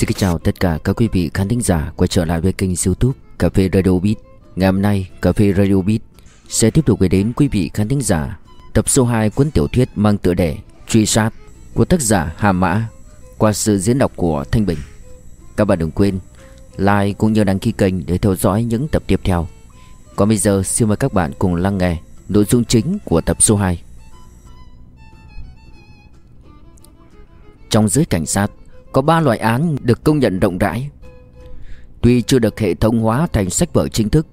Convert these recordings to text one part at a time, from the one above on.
Xin kính chào tất cả các quý vị khán thính giả quay trở lại với kênh youtube Cà phê Radio Beat. Ngày hôm nay, Cà phê Radio Beat sẽ tiếp tục gửi đến quý vị khán thính giả Tập số 2 cuốn tiểu thuyết mang tựa đề Truy sát của tác giả Hà Mã Qua sự diễn đọc của Thanh Bình. Các bạn đừng quên like cũng như đăng ký kênh để theo dõi những tập tiếp theo. Còn bây giờ, xin mời các bạn cùng lắng nghe nội dung chính của tập số 2 Trong giới cảnh sát có 3 loại án được công nhận rộng rãi. Tuy chưa được hệ thống hóa thành sách vở chính thức,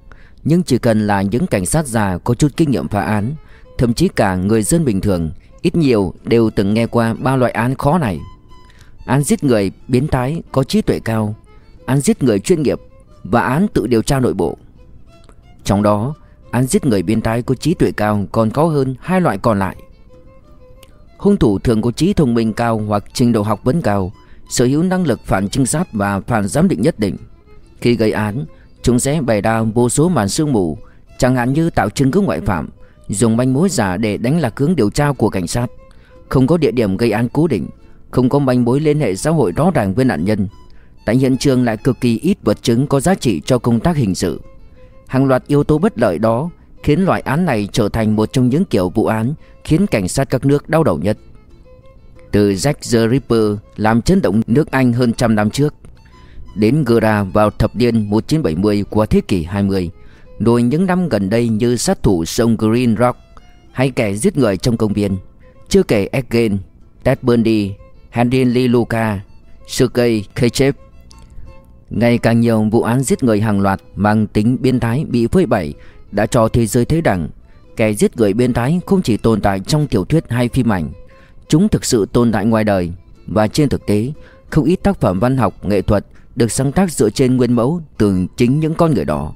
nhưng chỉ cần là những cảnh sát già có chút kinh nghiệm phá án, thậm chí cả người dân bình thường, ít nhiều đều từng nghe qua ba loại án khó này. Án giết người biến thái có trí tuệ cao, án giết người chuyên nghiệp và án tự điều tra nội bộ. Trong đó, án giết người biến thái có trí tuệ cao còn có hơn hai loại còn lại. Hung thủ thường có trí thông minh cao hoặc trình độ học vấn cao, sở hữu năng lực phản trinh sát và phản giám định nhất định. Khi gây án, chúng sẽ bày ra vô số màn sương mù, chẳng hạn như tạo chứng cứ ngoại phạm, dùng manh mối giả để đánh lạc hướng điều tra của cảnh sát, không có địa điểm gây án cố định, không có manh mối liên hệ xã hội rõ ràng với nạn nhân. Tại hiện trường lại cực kỳ ít vật chứng có giá trị cho công tác hình sự. Hàng loạt yếu tố bất lợi đó khiến loại án này trở thành một trong những kiểu vụ án khiến cảnh sát các nước đau đầu nhất. Từ Jack the Ripper làm chấn động nước Anh hơn trăm năm trước. Đến Gera vào thập niên 1970 của thế kỷ 20 Rồi những năm gần đây như sát thủ sông Green Rock Hay kẻ giết người trong công viên Chưa kể Egan, Ted Bundy, Henry Lee Luca, Sergei Khechev Ngày càng nhiều vụ án giết người hàng loạt mang tính biên thái bị phơi bày đã cho thế giới thấy rằng kẻ giết người biên thái không chỉ tồn tại trong tiểu thuyết hay phim ảnh Chúng thực sự tồn tại ngoài đời. Và trên thực tế Không ít tác phẩm văn học, nghệ thuật Được sáng tác dựa trên nguyên mẫu Từ chính những con người đó.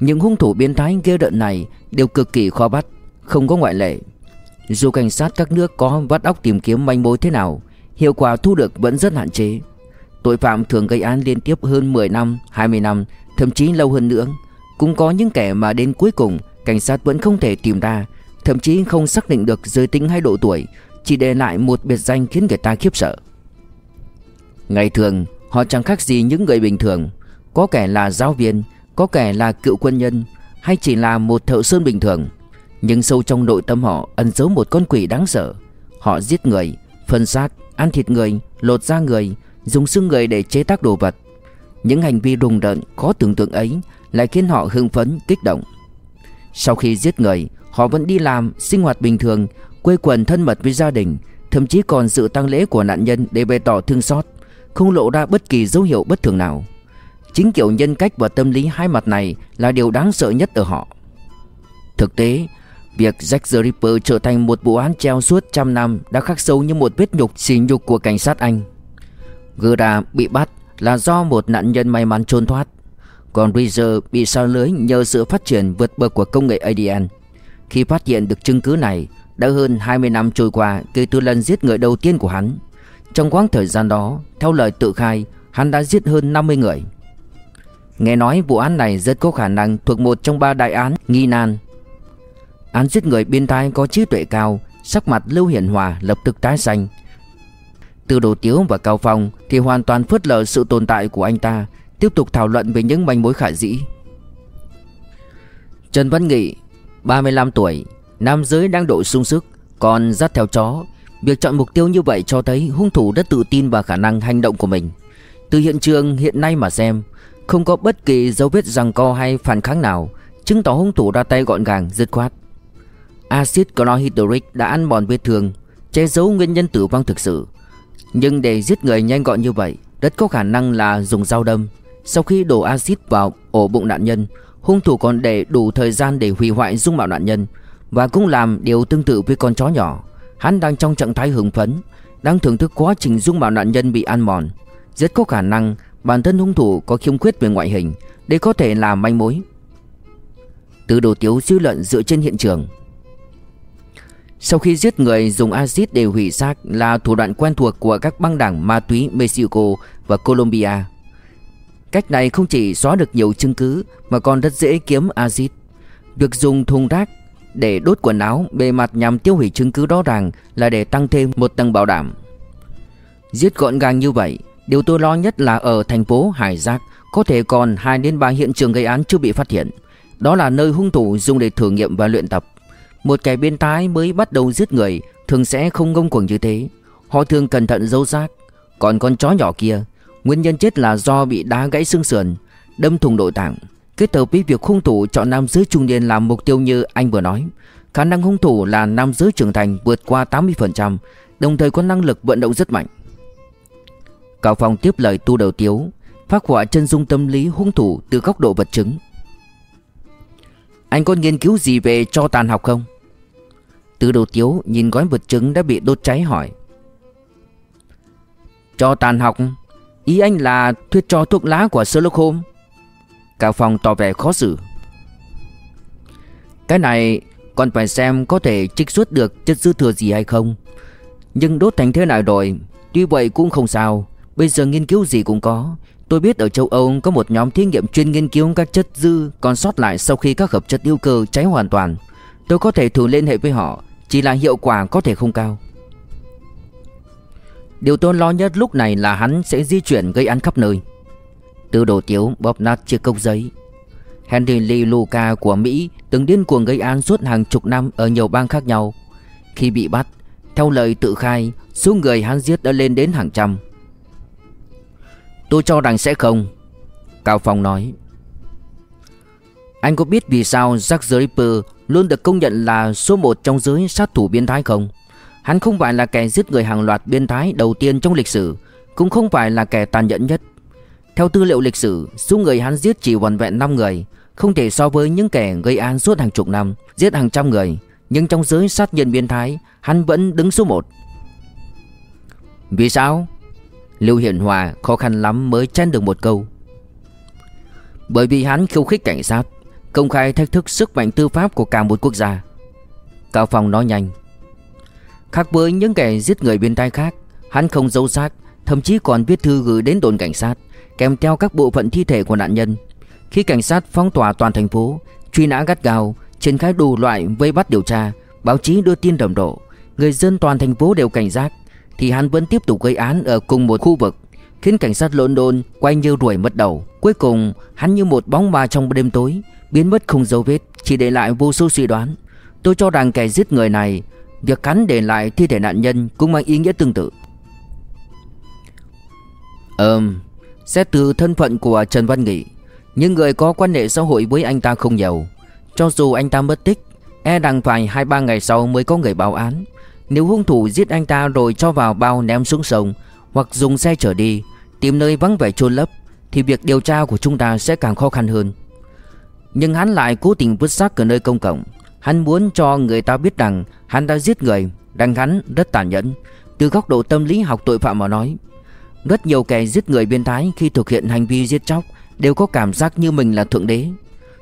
Những hung thủ biến thái ghê rợn này Đều cực kỳ khó bắt Không có ngoại lệ. Dù cảnh sát các nước có vắt óc tìm kiếm manh mối thế nào Hiệu quả thu được vẫn rất hạn chế. Tội phạm thường gây án liên tiếp hơn 10 năm, 20 năm Thậm chí lâu hơn nữa. Cũng có những kẻ mà đến cuối cùng Cảnh sát vẫn không thể tìm ra Thậm chí không xác định được giới tính hay độ tuổi Chỉ để lại một biệt danh khiến người ta khiếp sợ. Ngày thường họ chẳng khác gì những người bình thường Có kẻ là giáo viên Có kẻ là cựu quân nhân Hay chỉ là một thợ sơn bình thường. Nhưng sâu trong nội tâm họ ẩn giấu một con quỷ đáng sợ. Họ giết người, phân xác, ăn thịt người, lột da người Dùng xương người để chế tác đồ vật. Những hành vi rùng rợn khó tưởng tượng ấy Lại khiến họ hưng phấn, kích động. Sau khi giết người Họ vẫn đi làm, sinh hoạt bình thường, quây quần thân mật với gia đình, thậm chí còn dự tang lễ của nạn nhân để bày tỏ thương xót, không lộ ra bất kỳ dấu hiệu bất thường nào. Chính kiểu nhân cách và tâm lý hai mặt này là điều đáng sợ nhất ở họ. Thực tế, việc Jack the Ripper trở thành một vụ án treo suốt trăm năm đã khắc sâu như một vết nhục xỉ nhục của cảnh sát Anh. Gerda bị bắt là do một nạn nhân may mắn trốn thoát, còn Reaser bị sao lưới nhờ sự phát triển vượt bậc của công nghệ ADN. Khi phát hiện được chứng cứ này, Đã hơn 20 năm trôi qua kể từ lần giết người đầu tiên của hắn. Trong quãng thời gian đó, Theo lời tự khai, Hắn đã giết hơn 50 người. Nghe nói vụ án này rất có khả năng thuộc một trong ba đại án nghi nan. Án giết người biên thái có trí tuệ cao, Sắc mặt Lưu Hiển Hòa lập tức tái xanh. Từ Đồ Tiếu và Cao Phong Thì hoàn toàn phớt lờ sự tồn tại của anh ta, Tiếp tục thảo luận về những manh mối khả dĩ. Trần Văn Nghị 35 tuổi Nam giới đang độ sung sức Còn dắt theo chó. Việc chọn mục tiêu như vậy cho thấy hung thủ rất tự tin vào khả năng hành động của mình. Từ hiện trường hiện nay mà xem Không có bất kỳ dấu vết răng co hay phản kháng nào Chứng tỏ hung thủ ra tay gọn gàng, dứt khoát. Acid chlorhydric đã ăn mòn vết thương Che giấu nguyên nhân tử vong thực sự. Nhưng để giết người nhanh gọn như vậy Rất có khả năng là dùng dao đâm. Sau khi đổ axit vào ổ bụng nạn nhân Hung thủ còn để đủ thời gian để hủy hoại dung mạo nạn nhân Và cũng làm điều tương tự với con chó nhỏ. Hắn đang trong trạng thái hưng phấn, Đang thưởng thức quá trình dung mạo nạn nhân bị ăn mòn. Rất có khả năng bản thân hung thủ có khiếm khuyết về ngoại hình Để có thể làm manh mối. Từ đồ tiếu dư luận dựa trên hiện trường. Sau khi giết người dùng axit để hủy xác là thủ đoạn quen thuộc của các băng đảng ma túy Mexico và Colombia. Cách này không chỉ xóa được nhiều chứng cứ mà còn rất dễ kiếm axit. Việc dùng thùng rác để đốt quần áo bề mặt nhằm tiêu hủy chứng cứ rõ ràng là để tăng thêm một tầng bảo đảm. Giết gọn gàng như vậy, Điều tôi lo nhất là ở thành phố Hải Giác có thể còn 2 đến 3 hiện trường gây án chưa bị phát hiện. Đó là nơi hung thủ dùng để thử nghiệm và luyện tập. Một kẻ biến thái mới bắt đầu giết người thường sẽ không ngông cuồng như thế. Họ thường cẩn thận giấu xác. Còn con chó nhỏ kia, nguyên nhân chết là do bị đá gãy xương sườn, đâm thủng nội tạng. Kết hợp với việc hung thủ chọn nam giới trung niên làm mục tiêu như anh vừa nói, khả năng hung thủ là nam giới trưởng thành vượt qua 80%, đồng thời có năng lực vận động rất mạnh. Cao Phong tiếp lời tu đầu tiếu, phát họa chân dung tâm lý hung thủ từ góc độ vật chứng. Anh có nghiên cứu gì về cho tàn học không? Từ đầu tiếu nhìn gói vật chứng đã bị đốt cháy hỏi. Cho tàn học? Ý anh là thuyết cho thuốc lá của Sherlock Holmes? Cao Phong tỏ vẻ khó xử. Cái này còn phải xem có thể trích xuất được chất dư thừa gì hay không. Nhưng đốt thành thế này rồi, tuy vậy cũng không sao. Bây giờ nghiên cứu gì cũng có. Tôi biết ở châu Âu có một nhóm thí nghiệm chuyên nghiên cứu các chất dư còn sót lại sau khi các hợp chất hữu cơ cháy hoàn toàn. Tôi có thể thử liên hệ với họ, chỉ là hiệu quả có thể không cao. Điều tôi lo nhất lúc này là hắn sẽ di chuyển gây án khắp nơi. Từ đồ tiếu bóp nát chiếc cốc giấy. Henry Lee Luca của Mỹ từng điên cuồng gây án suốt hàng chục năm ở nhiều bang khác nhau. Khi bị bắt, theo lời tự khai, số người hắn giết đã lên đến hàng trăm. Tôi cho rằng sẽ không Cao Phong nói Anh có biết vì sao Jack the Ripper luôn được công nhận là số một trong giới sát thủ biến thái không? Hắn không phải là kẻ giết người hàng loạt biến thái đầu tiên trong lịch sử Cũng không phải là kẻ tàn nhẫn nhất. Theo tư liệu lịch sử, số người hắn giết chỉ vòn vẹn 5 người Không thể so với những kẻ gây án suốt hàng chục năm Giết hàng trăm người. Nhưng trong giới sát nhân biến thái Hắn vẫn đứng số 1 Vì sao? Lưu Hiển Hòa khó khăn lắm mới chen được một câu. Bởi vì hắn khiêu khích cảnh sát Công khai thách thức sức mạnh tư pháp của cả một quốc gia. Cao Phong nói nhanh. Khác với những kẻ giết người bên tai khác, Hắn không giấu xác, Thậm chí còn viết thư gửi đến đồn cảnh sát, Kèm theo các bộ phận thi thể của nạn nhân. Khi cảnh sát phong tỏa toàn thành phố, Truy nã gắt gao, Triển khai đủ loại vây bắt điều tra, Báo chí đưa tin rầm rộ, Người dân toàn thành phố đều cảnh giác, thì hắn vẫn tiếp tục gây án ở cùng một khu vực, Khiến cảnh sát London quay như đuổi mất đầu. Cuối cùng, hắn như một bóng ma trong đêm tối, Biến mất không dấu vết, Chỉ để lại vô số suy đoán. Tôi cho rằng kẻ giết người này Việc hắn để lại thi thể nạn nhân Cũng mang ý nghĩa tương tự. Ừm Xét từ thân phận của Trần Văn Nghị, Những người có quan hệ xã hội với anh ta không nhiều. Cho dù anh ta mất tích E rằng phải 2-3 ngày sau mới có người báo án. Nếu hung thủ giết anh ta rồi cho vào bao ném xuống sông, Hoặc dùng xe chở đi, Tìm nơi vắng vẻ chôn lấp, Thì việc điều tra của chúng ta sẽ càng khó khăn hơn. Nhưng hắn lại cố tình vứt xác ở nơi công cộng. Hắn muốn cho người ta biết rằng Hắn đã giết người Rằng hắn rất tàn nhẫn. Từ góc độ tâm lý học tội phạm mà nói Rất nhiều kẻ giết người biến thái Khi thực hiện hành vi giết chóc Đều có cảm giác như mình là thượng đế.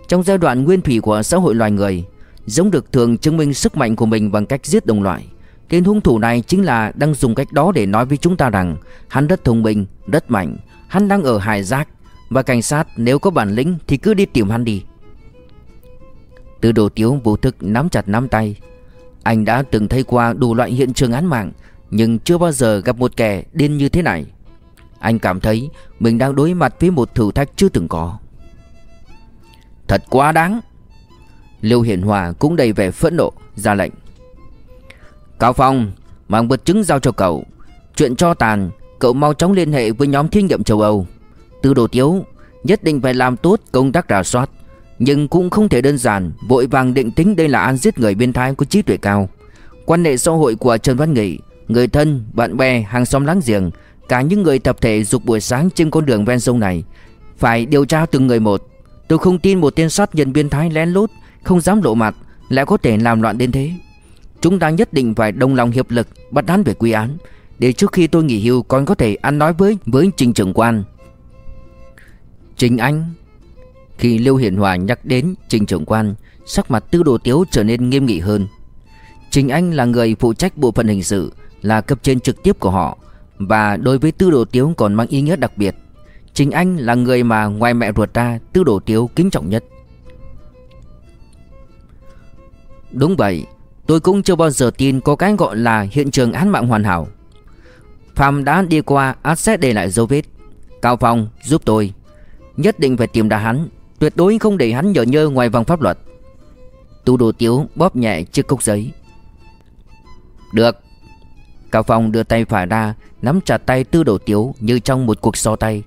Trong giai đoạn nguyên thủy của xã hội loài người Giống được thường chứng minh sức mạnh của mình bằng cách giết đồng loại. Tên hung thủ này chính là đang dùng cách đó để nói với chúng ta rằng Hắn rất thông minh, rất mạnh. Hắn đang ở hải giác Và cảnh sát nếu có bản lĩnh thì cứ đi tìm hắn đi. Từ đồ tiếu vô thức nắm chặt nắm tay anh đã từng thấy qua đủ loại hiện trường án mạng, Nhưng chưa bao giờ gặp một kẻ điên như thế này. Anh cảm thấy mình đang đối mặt với một thử thách chưa từng có. Thật quá đáng! Lưu Hiển Hòa cũng đầy vẻ phẫn nộ, ra lệnh. Cao Phong, Mang vật chứng giao cho cậu. Chuyện cho tàn, Cậu mau chóng liên hệ với nhóm thí nghiệm châu Âu. Từ đồ tiếu, Nhất định phải làm tốt công tác rà soát. Nhưng cũng không thể đơn giản Vội vàng định tính đây là án giết người biến thái có trí tuệ cao. Quan hệ xã hội của Trần Văn Nghị Người thân, bạn bè, hàng xóm láng giềng Cả những người tập thể dục buổi sáng trên con đường ven sông này Phải điều tra từng người một. Tôi không tin một tên sát nhân biến thái lén lút Không dám lộ mặt Lại có thể làm loạn đến thế. Chúng ta nhất định phải đồng lòng hiệp lực bắt hắn về quy án Để trước khi tôi nghỉ hưu còn có thể ăn nói với với Trình trưởng quan. Trình Anh khi Lưu Hiển Hòa nhắc đến Trình trưởng quan, Sắc mặt tư đồ tiếu trở nên nghiêm nghị hơn. Trình Anh là người phụ trách bộ phận hình sự, Là cấp trên trực tiếp của họ, Và đối với tư đồ tiếu còn mang ý nghĩa đặc biệt. Trình Anh là người mà ngoài mẹ ruột ra, Tư đồ tiếu kính trọng nhất. Đúng vậy, Tôi cũng chưa bao giờ tin có cái gọi là hiện trường án mạng hoàn hảo. Phạm đã đi qua, át xét để lại dấu vết. Cao Phong giúp tôi, Nhất định phải tìm ra hắn. Tuyệt đối không để hắn nhờ nhơ ngoài vòng pháp luật. Tu đồ tiếu bóp nhẹ chiếc cốc giấy. Được. Cao Phong đưa tay phải ra, Nắm chặt tay tư đồ tiếu như trong một cuộc so tay.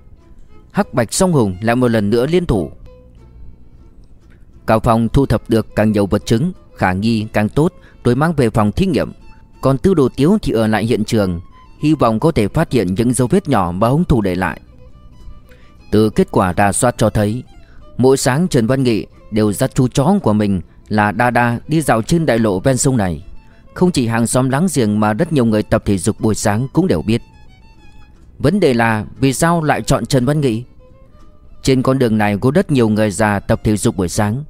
Hắc bạch song hùng lại một lần nữa liên thủ. Cao Phong thu thập được càng nhiều vật chứng, Khả nghi càng tốt, Rồi mang về phòng thí nghiệm. Còn tư đồ tiếu thì ở lại hiện trường, Hy vọng có thể phát hiện những dấu vết nhỏ mà hung thủ để lại. Từ kết quả đà soát cho thấy Mỗi sáng Trần Văn Nghị đều dắt chú chó của mình là Đa Đa đi dạo trên đại lộ ven sông này. Không chỉ hàng xóm láng giềng mà rất nhiều người tập thể dục buổi sáng cũng đều biết. Vấn đề là vì sao lại chọn Trần Văn Nghị? Trên con đường này có rất nhiều người già tập thể dục buổi sáng,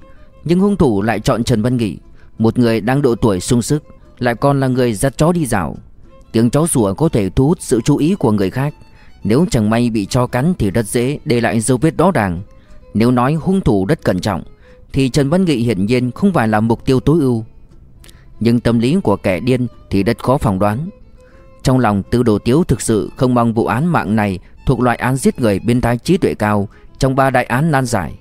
Nhưng hung thủ lại chọn Trần Văn Nghị, Một người đang độ tuổi sung sức, Lại còn là người dắt chó đi dạo. Tiếng chó sủa có thể thu hút sự chú ý của người khác, Nếu chẳng may bị cho cắn thì rất dễ để lại dấu vết rõ ràng. Nếu nói hung thủ rất cẩn trọng, Thì Trần Văn Nghị hiển nhiên không phải là mục tiêu tối ưu. Nhưng tâm lý của kẻ điên thì rất khó phỏng đoán. Trong lòng tư đồ tiếu thực sự không mong vụ án mạng này Thuộc loại án giết người biến thái trí tuệ cao Trong ba đại án nan giải.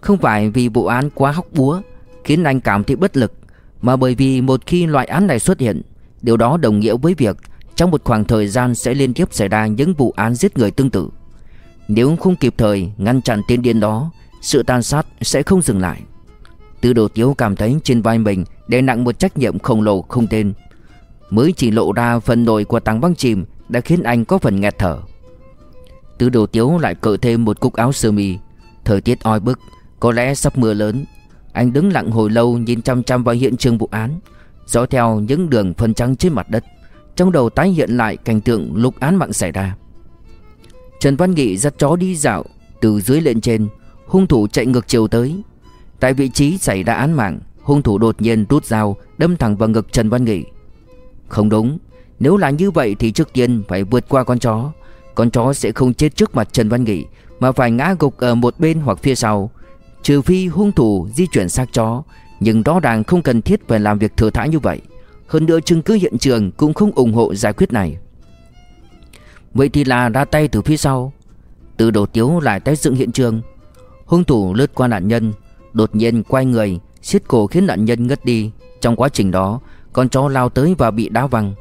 Không phải vì vụ án quá hóc búa Khiến anh cảm thấy bất lực, Mà bởi vì một khi loại án này xuất hiện, Điều đó đồng nghĩa với việc trong một khoảng thời gian sẽ liên tiếp xảy ra những vụ án giết người tương tự. Nếu không kịp thời ngăn chặn tên điên đó, sự tàn sát sẽ không dừng lại. tư đồ tiếu cảm thấy trên vai mình đè nặng một trách nhiệm khổng lồ không tên. Mới chỉ lộ ra phần nổi của tàng băng chìm đã khiến anh có phần nghẹt thở. tư đồ tiếu lại cởi thêm một cúc áo sơ mi. Thời tiết oi bức, có lẽ sắp mưa lớn. Anh đứng lặng hồi lâu nhìn chăm chăm vào hiện trường vụ án Dõi theo những đường phân trắng trên mặt đất Trong đầu tái hiện lại cảnh tượng lục án mạng xảy ra Trần Văn Nghị dắt chó đi dạo Từ dưới lên trên, Hung thủ chạy ngược chiều tới. Tại vị trí xảy ra án mạng, Hung thủ đột nhiên rút dao, Đâm thẳng vào ngực Trần Văn Nghị. Không đúng, Nếu là như vậy thì trước tiên phải vượt qua con chó. Con chó sẽ không chết trước mặt Trần Văn Nghị, Mà phải ngã gục ở một bên hoặc phía sau. Trừ phi hung thủ di chuyển xác chó, nhưng rõ ràng không cần thiết phải làm việc thừa thãi như vậy. Hơn nữa chứng cứ hiện trường cũng không ủng hộ giải quyết này. Vậy thì là ra tay từ phía sau. Từ đầu tiếu lại tái dựng hiện trường. Hung thủ lướt qua nạn nhân, Đột nhiên quay người siết cổ khiến nạn nhân ngất đi. Trong quá trình đó, Con chó lao tới và bị đá văng.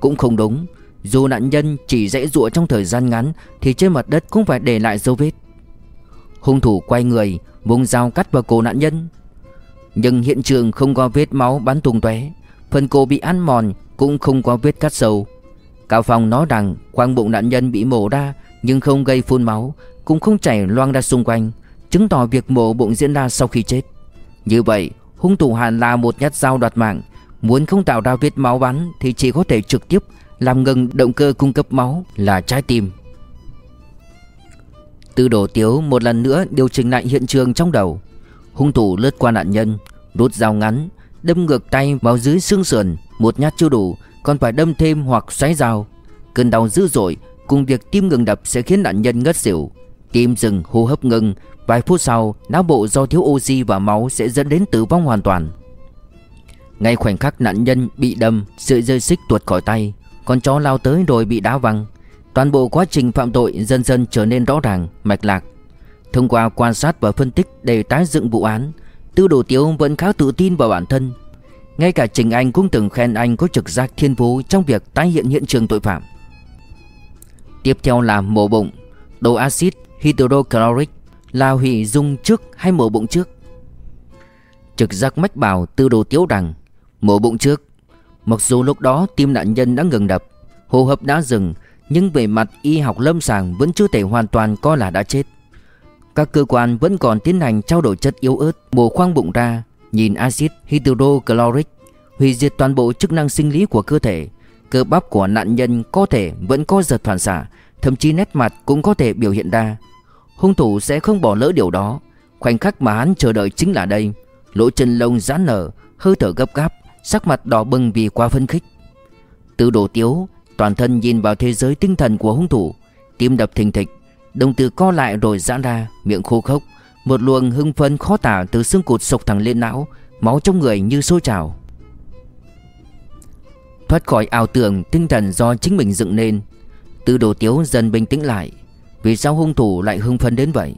Cũng không đúng, Dù nạn nhân chỉ dãy dụa trong thời gian ngắn, Thì trên mặt đất cũng phải để lại dấu vết. Hung thủ quay người, Vùng dao cắt vào cổ nạn nhân. Nhưng hiện trường không có vết máu bắn tung tóe, Phần cổ bị ăn mòn cũng không có vết cắt sâu. Cao Phong nói rằng khoang bụng nạn nhân bị mổ ra Nhưng không gây phun máu, Cũng không chảy loang ra xung quanh, Chứng tỏ việc mổ bụng diễn ra sau khi chết. Như vậy, hung thủ hẳn là một nhát dao đoạt mạng, Muốn không tạo ra vết máu bắn Thì chỉ có thể trực tiếp Làm ngừng động cơ cung cấp máu là trái tim. Tư đổ tiếu một lần nữa điều chỉnh lại hiện trường trong đầu. Hung thủ lướt qua nạn nhân, Rút dao ngắn, Đâm ngược tay vào dưới xương sườn, Một nhát chưa đủ còn phải đâm thêm hoặc xoáy dao. Cơn đau dữ dội Cùng việc tim ngừng đập sẽ khiến nạn nhân ngất xỉu. Tim dừng hô hấp ngừng. Vài phút sau não bộ do thiếu oxy và máu Sẽ dẫn đến tử vong hoàn toàn. Ngay khoảnh khắc nạn nhân bị đâm Sợi dây xích tuột khỏi tay Con chó lao tới rồi bị đá văng. Toàn bộ quá trình phạm tội dần dần trở nên rõ ràng, mạch lạc. Thông qua quan sát và phân tích để tái dựng vụ án Tư đồ tiếu vẫn khá tự tin vào bản thân. Ngay cả Trình Anh cũng từng khen anh có trực giác thiên phú trong việc tái hiện hiện trường tội phạm. Tiếp theo là mổ bụng. Đồ axit hydrochloric là hủy dung trước hay mổ bụng trước? Trực giác mách bảo tư đồ tiếu rằng Mổ bụng trước. Mặc dù lúc đó tim nạn nhân đã ngừng đập, Hô hấp đã dừng, Nhưng về mặt y học lâm sàng vẫn chưa thể hoàn toàn coi là đã chết. Các cơ quan vẫn còn tiến hành trao đổi chất yếu ớt, Mổ khoang bụng ra Nhìn axit hydrochloric Hủy diệt toàn bộ chức năng sinh lý của cơ thể, Cơ bắp của nạn nhân có thể vẫn có giật phản xạ Thậm chí nét mặt cũng có thể biểu hiện ra. Hung thủ sẽ không bỏ lỡ điều đó. Khoảnh khắc mà hắn chờ đợi chính là đây. Lỗ chân lông giãn nở, Hơi thở gấp gáp, Sắc mặt đỏ bừng vì quá phân khích. Từ đồ tiếu, Toàn thân nhìn vào thế giới tinh thần của hung thủ, Tim đập thình thịch, Đồng tử co lại rồi giãn ra, Miệng khô khốc. Một luồng hưng phấn khó tả từ xương cụt sộc thẳng lên não, Máu trong người như sôi trào. Thoát khỏi ảo tưởng, tinh thần do chính mình dựng nên, Tư đồ tiếu dần bình tĩnh lại. Vì sao hung thủ lại hưng phấn đến vậy?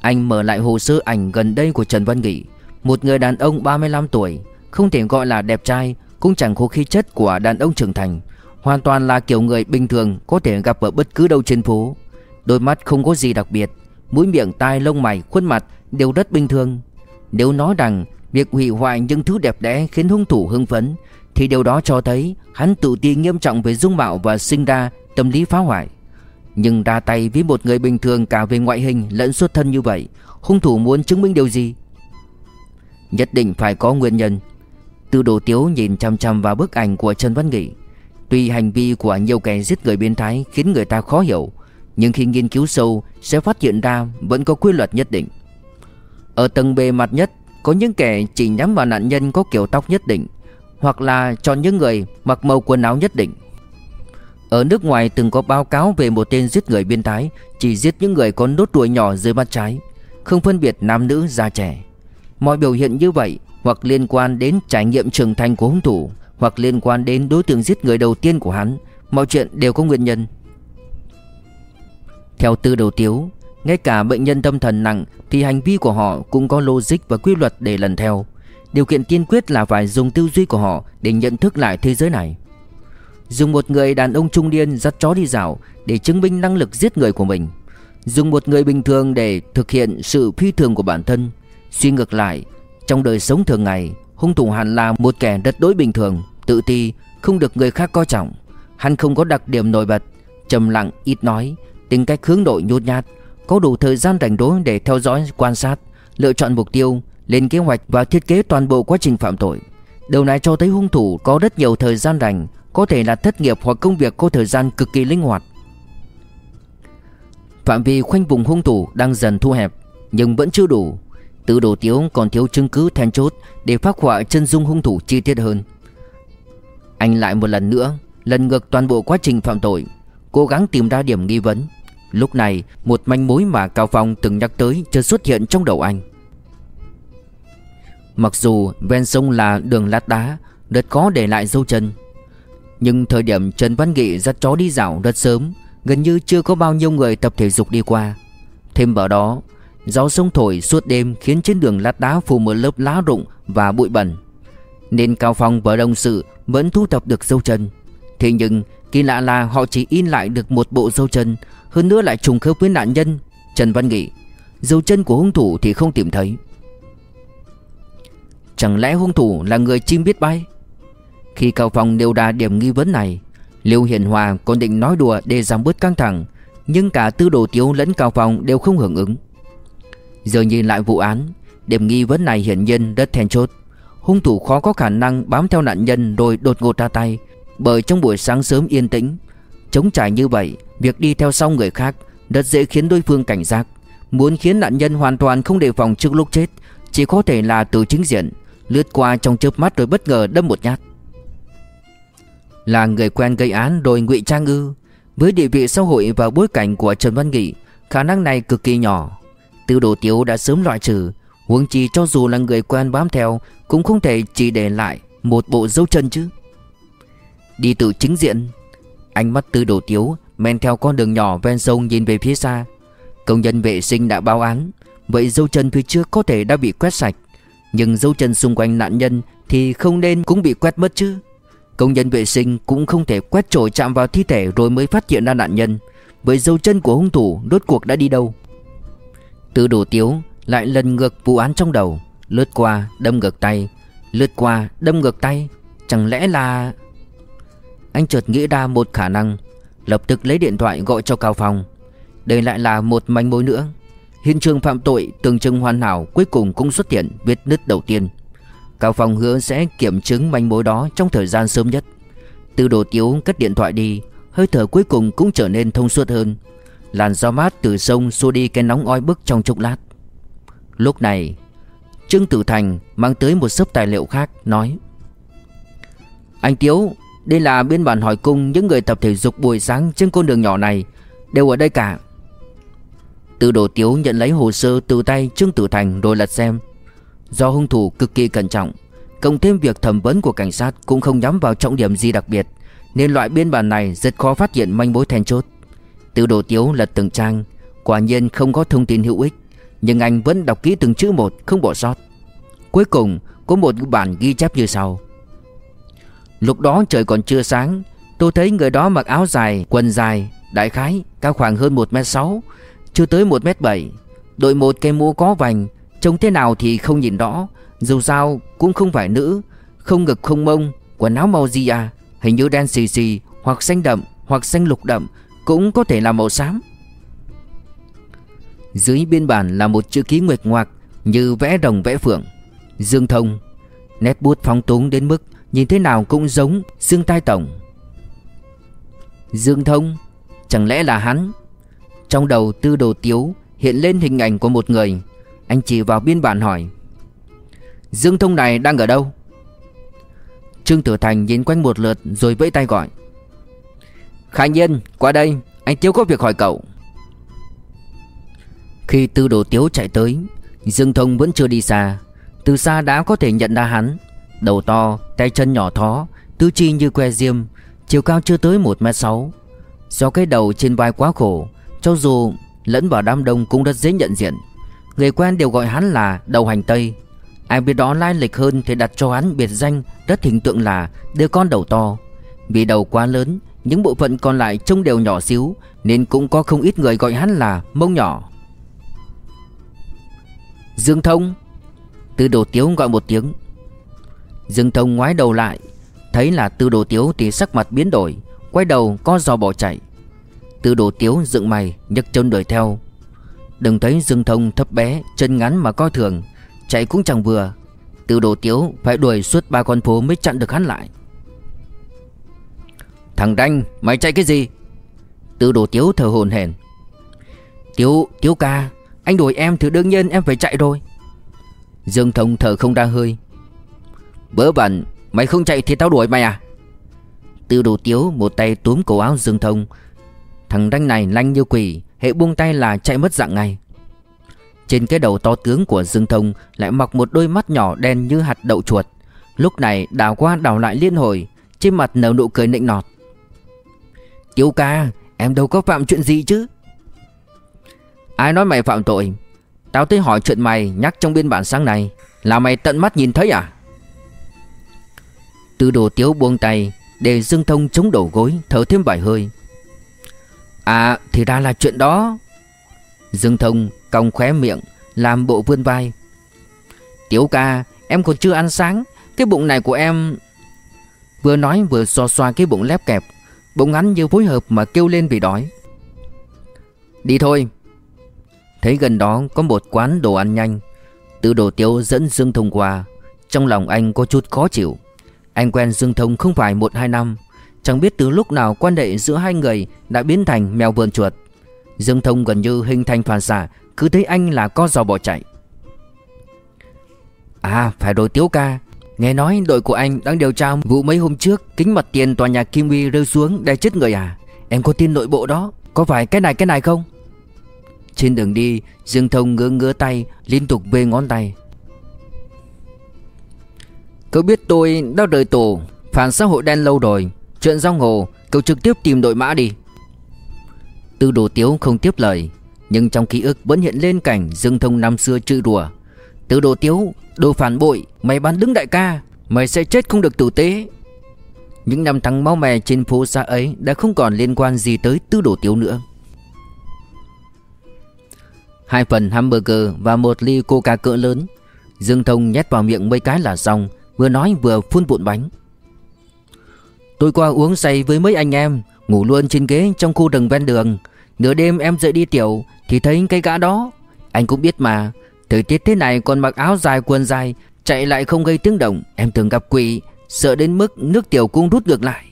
Anh mở lại hồ sơ ảnh gần đây của Trần Văn Nghị, Một người đàn ông 35 tuổi, Không thể gọi là đẹp trai, Cũng chẳng có khí chất của đàn ông trưởng thành, Hoàn toàn là kiểu người bình thường Có thể gặp ở bất cứ đâu trên phố. Đôi mắt không có gì đặc biệt. Mũi miệng tai lông mày, khuôn mặt đều rất bình thường. Nếu nói rằng Việc hủy hoại những thứ đẹp đẽ khiến hung thủ hưng phấn, Thì điều đó cho thấy Hắn tự ti nghiêm trọng về dung mạo và sinh ra tâm lý phá hoại. Nhưng ra tay với một người bình thường cả về ngoại hình lẫn xuất thân như vậy, Hung thủ muốn chứng minh điều gì? Nhất định phải có nguyên nhân. Tư đồ tiếu nhìn chăm chăm vào bức ảnh của Trần Văn Nghị. Tuy hành vi của nhiều kẻ giết người biến thái khiến người ta khó hiểu nhưng khi nghiên cứu sâu, sẽ phát hiện ra vẫn có quy luật nhất định. Ở tầng bề mặt nhất, có những kẻ chỉ nhắm vào nạn nhân có kiểu tóc nhất định, Hoặc là chọn những người mặc màu quần áo nhất định. Ở nước ngoài từng có báo cáo về một tên giết người biến thái, Chỉ giết những người có nốt ruồi nhỏ dưới mắt trái, Không phân biệt nam nữ, già trẻ. Mọi biểu hiện như vậy, hoặc liên quan đến trải nghiệm trưởng thành của hung thủ, Hoặc liên quan đến đối tượng giết người đầu tiên của hắn, Mọi chuyện đều có nguyên nhân. Theo tư đầu tiếu ngay cả bệnh nhân tâm thần nặng thì hành vi của họ cũng có logic và quy luật để lần theo. Điều kiện tiên quyết là phải dùng tư duy của họ để nhận thức lại thế giới này. Dùng một người đàn ông trung niên dắt chó đi dạo để chứng minh năng lực giết người của mình. Dùng một người bình thường để thực hiện sự phi thường của bản thân. Suy ngược lại, trong đời sống thường ngày, hung thủ hẳn là một kẻ rất đối bình thường, tự ti, không được người khác coi trọng. Hắn không có đặc điểm nổi bật, trầm lặng, ít nói, tính cách hướng nội nhút nhát, có đủ thời gian rảnh rỗi để theo dõi, quan sát, lựa chọn mục tiêu, lên kế hoạch và thiết kế toàn bộ quá trình phạm tội. Điều này cho thấy hung thủ có rất nhiều thời gian rảnh, có thể là thất nghiệp hoặc công việc có thời gian cực kỳ linh hoạt. Phạm vi khoanh vùng hung thủ đang dần thu hẹp, nhưng vẫn chưa đủ. Từ đồ tiếu còn thiếu chứng cứ then chốt để phát họa chân dung hung thủ chi tiết hơn. Anh lại một lần nữa, lần ngược toàn bộ quá trình phạm tội, cố gắng tìm ra điểm nghi vấn. Lúc này, một manh mối mà Cao Phong từng nhắc tới chưa xuất hiện trong đầu anh. Mặc dù ven sông là đường lát đá Rất khó để lại dấu chân, Nhưng thời điểm Trần Văn Nghị dắt chó đi dạo rất sớm, Gần như chưa có bao nhiêu người tập thể dục đi qua. Thêm vào đó, Gió sông thổi suốt đêm khiến trên đường lát đá phủ một lớp lá rụng và bụi bẩn, Nên Cao Phong và đồng sự vẫn thu thập được dấu chân. Thế nhưng, kỳ lạ là họ chỉ in lại được một bộ dấu chân hơn nữa lại trùng khớp với nạn nhân, Trần Văn Nghị. Dấu chân của hung thủ thì không tìm thấy. Chẳng lẽ hung thủ là người chim biết bay? Khi Cao Phong nêu ra điểm nghi vấn này, Liêu Hiền Hòa còn định nói đùa để giảm bớt căng thẳng, Nhưng cả Tư Đồ Tiếu lẫn Cao Phong đều không hưởng ứng. Giờ nhìn lại vụ án, Điểm nghi vấn này hiển nhiên rất then chốt. Hung thủ khó có khả năng bám theo nạn nhân rồi đột ngột ra tay, Bởi trong buổi sáng sớm yên tĩnh Chống trải như vậy, Việc đi theo sau người khác Rất dễ khiến đối phương cảnh giác. Muốn khiến nạn nhân hoàn toàn không đề phòng trước lúc chết, Chỉ có thể là từ chính diện, Lướt qua trong chớp mắt rồi bất ngờ đâm một nhát. Là người quen gây án rồi ngụy trang ư Với địa vị xã hội và bối cảnh của Trần Văn Nghị, Khả năng này cực kỳ nhỏ. Tiêu đồ tiếu đã sớm loại trừ, Huống chi cho dù là người quen bám theo, Cũng không thể chỉ để lại một bộ dấu chân chứ. Đi từ chính diện Ánh mắt tư đồ tiếu, Men theo con đường nhỏ ven sông nhìn về phía xa. Công nhân vệ sinh đã báo án, Vậy dấu chân phía trước có thể đã bị quét sạch, Nhưng dấu chân xung quanh nạn nhân Thì không nên cũng bị quét mất chứ. Công nhân vệ sinh cũng không thể quét trội chạm vào thi thể Rồi mới phát hiện ra nạn nhân Vậy dấu chân của hung thủ đốt cuộc đã đi đâu. Tư đồ tiếu lại lần ngược vụ án trong đầu, Lướt qua đâm ngược tay, Lướt qua đâm ngược tay, Chẳng lẽ là anh chợt nghĩ ra một khả năng, Lập tức lấy điện thoại gọi cho Cao Phong. Đây lại là một manh mối nữa. Hiện trường phạm tội tưởng chừng hoàn hảo Cuối cùng cũng xuất hiện vết nứt đầu tiên. Cao Phong hứa sẽ kiểm chứng manh mối đó Trong thời gian sớm nhất. Từ đồ tiếu cất điện thoại đi, Hơi thở cuối cùng cũng trở nên thông suốt hơn. Làn gió mát từ sông xua đi cái nóng oi bức trong chốc lát. Lúc này, Trương Tử Thành mang tới một sấp tài liệu khác, Nói, Anh Tiếu đây là biên bản hỏi cung những người tập thể dục buổi sáng trên con đường nhỏ này. Đều ở đây cả. Từ đồ tiếu nhận lấy hồ sơ từ tay Trương Tử Thành rồi lật xem. Do hung thủ cực kỳ cẩn trọng, Cộng thêm việc thẩm vấn của cảnh sát cũng không nhắm vào trọng điểm gì đặc biệt, Nên loại biên bản này rất khó phát hiện manh mối then chốt. Từ đồ tiếu lật từng trang, Quả nhiên không có thông tin hữu ích, Nhưng anh vẫn đọc kỹ từng chữ một, không bỏ sót. Cuối cùng, có một bản ghi chép như sau. Lúc đó trời còn chưa sáng Tôi thấy người đó mặc áo dài, quần dài Đại khái, cao khoảng hơn 1m6 Chưa tới 1m7 Đội một cây mũ có vành Trông thế nào thì không nhìn rõ Dù sao cũng không phải nữ Không ngực không mông Quần áo màu gì à Hình như đen xì xì Hoặc xanh đậm Hoặc xanh lục đậm Cũng có thể là màu xám. Dưới biên bản là một chữ ký nguyệt ngoạc Như vẽ đồng vẽ phượng. Dương thông Nét bút phóng túng đến mức Nhìn thế nào cũng giống Dương tai tổng. Dương thông, Chẳng lẽ là hắn? Trong đầu tư đồ tiếu Hiện lên hình ảnh của một người. Anh chỉ vào biên bản hỏi. Dương thông này đang ở đâu? Trương Tử Thành nhìn quanh một lượt Rồi vẫy tay gọi. Khai Nhiên, qua đây, Anh Tiếu có việc hỏi cậu. Khi tư đồ tiếu chạy tới, Dương thông vẫn chưa đi xa. Từ xa đã có thể nhận ra hắn. Đầu to, tay chân nhỏ thó tứ chi như que diêm Chiều cao chưa tới 1m6 Do cái đầu trên vai quá khổ Cho dù lẫn vào đám đông cũng rất dễ nhận diện. Người quen đều gọi hắn là đầu hành tây. Ai biết đó lai lịch hơn thì đặt cho hắn biệt danh rất hình tượng là đứa con đầu to. Vì đầu quá lớn Những bộ phận còn lại trông đều nhỏ xíu Nên cũng có không ít người gọi hắn là mông nhỏ. Dương Thông. Từ đồ tiếu gọi một tiếng. Dương Thông ngoái đầu lại Thấy là Tư đồ tiếu thì sắc mặt biến đổi Quay đầu co giò bỏ chạy. Tư đồ tiếu dựng mày nhấc chân đuổi theo. Đừng thấy Dương Thông thấp bé Chân ngắn mà coi thường Chạy cũng chẳng vừa. Tư đồ tiếu phải đuổi suốt ba con phố mới chặn được hắn lại. Thằng Đanh mày chạy cái gì? Tư đồ tiếu thở hồn hển. Tiếu, tiếu ca Anh đuổi em thì đương nhiên em phải chạy rồi. Dương Thông thở không ra hơi. Bớ bẩn Mày không chạy thì tao đuổi mày à Từ đồ tiếu một tay túm cổ áo Dương Thông Thằng ranh này lanh như quỷ Hệ buông tay là chạy mất dạng ngay trên cái đầu to tướng của Dương Thông lại mặc một đôi mắt nhỏ đen như hạt đậu chuột. Lúc này đào qua đào lại liên hồi, trên mặt nở nụ cười nịnh nọt. Tiếu ca, em đâu có phạm chuyện gì chứ? Ai nói mày phạm tội? Tao tới hỏi chuyện mày nhắc trong biên bản sáng này Là mày tận mắt nhìn thấy à? Từ đồ tiếu buông tay, Để Dương Thông chống đầu gối, Thở thêm vài hơi. À thì ra là chuyện đó. Dương Thông cong khóe miệng, Làm bộ vươn vai. Tiếu ca, em còn chưa ăn sáng, Cái bụng này của em. Vừa nói vừa xoa xoa cái bụng lép kẹp, Bụng hắn như phối hợp mà kêu lên vì đói. Đi thôi. Thấy gần đó có một quán đồ ăn nhanh Từ đồ tiếu dẫn Dương Thông qua, Trong lòng anh có chút khó chịu. Anh quen Dương Thông không phải một hai năm. Chẳng biết từ lúc nào quan hệ giữa hai người đã biến thành mèo vườn chuột. Dương Thông gần như hình thành phản xạ, Cứ thấy anh là có giò bỏ chạy. À phải rồi Tiếu ca. Nghe nói đội của anh đang điều tra vụ mấy hôm trước, Kính mặt tiền tòa nhà Kim Uy rơi xuống để chết người à? Em có tin nội bộ đó, Có phải cái này cái này không? Trên đường đi, Dương Thông ngứa ngứa tay, Liên tục bê ngón tay. Cậu biết tôi đã đời tù Phản xã hội đen lâu rồi. Chuyện giao hồ, Cậu trực tiếp tìm đội mã đi. Tư đồ tiếu không tiếp lời, Nhưng trong ký ức vẫn hiện lên cảnh Dương Thông năm xưa chữ đùa Tư đồ tiếu, Đồ phản bội, Mày bán đứng đại ca, Mày sẽ chết không được tử tế. Những năm tháng máu mè trên phố xa ấy Đã không còn liên quan gì tới tư đồ tiếu nữa. Hai phần hamburger và một ly coca cỡ lớn. Dương Thông nhét vào miệng mấy cái là xong. Vừa nói vừa phun bụn bánh. Tôi qua uống say với mấy anh em, Ngủ luôn trên ghế trong khu rừng ven đường. Nửa đêm em dậy đi tiểu, Thì thấy cái gã đó. Anh cũng biết mà, Thời tiết thế này còn mặc áo dài quần dài, Chạy lại không gây tiếng động. Em thường gặp quỷ, Sợ đến mức nước tiểu cũng rút ngược lại.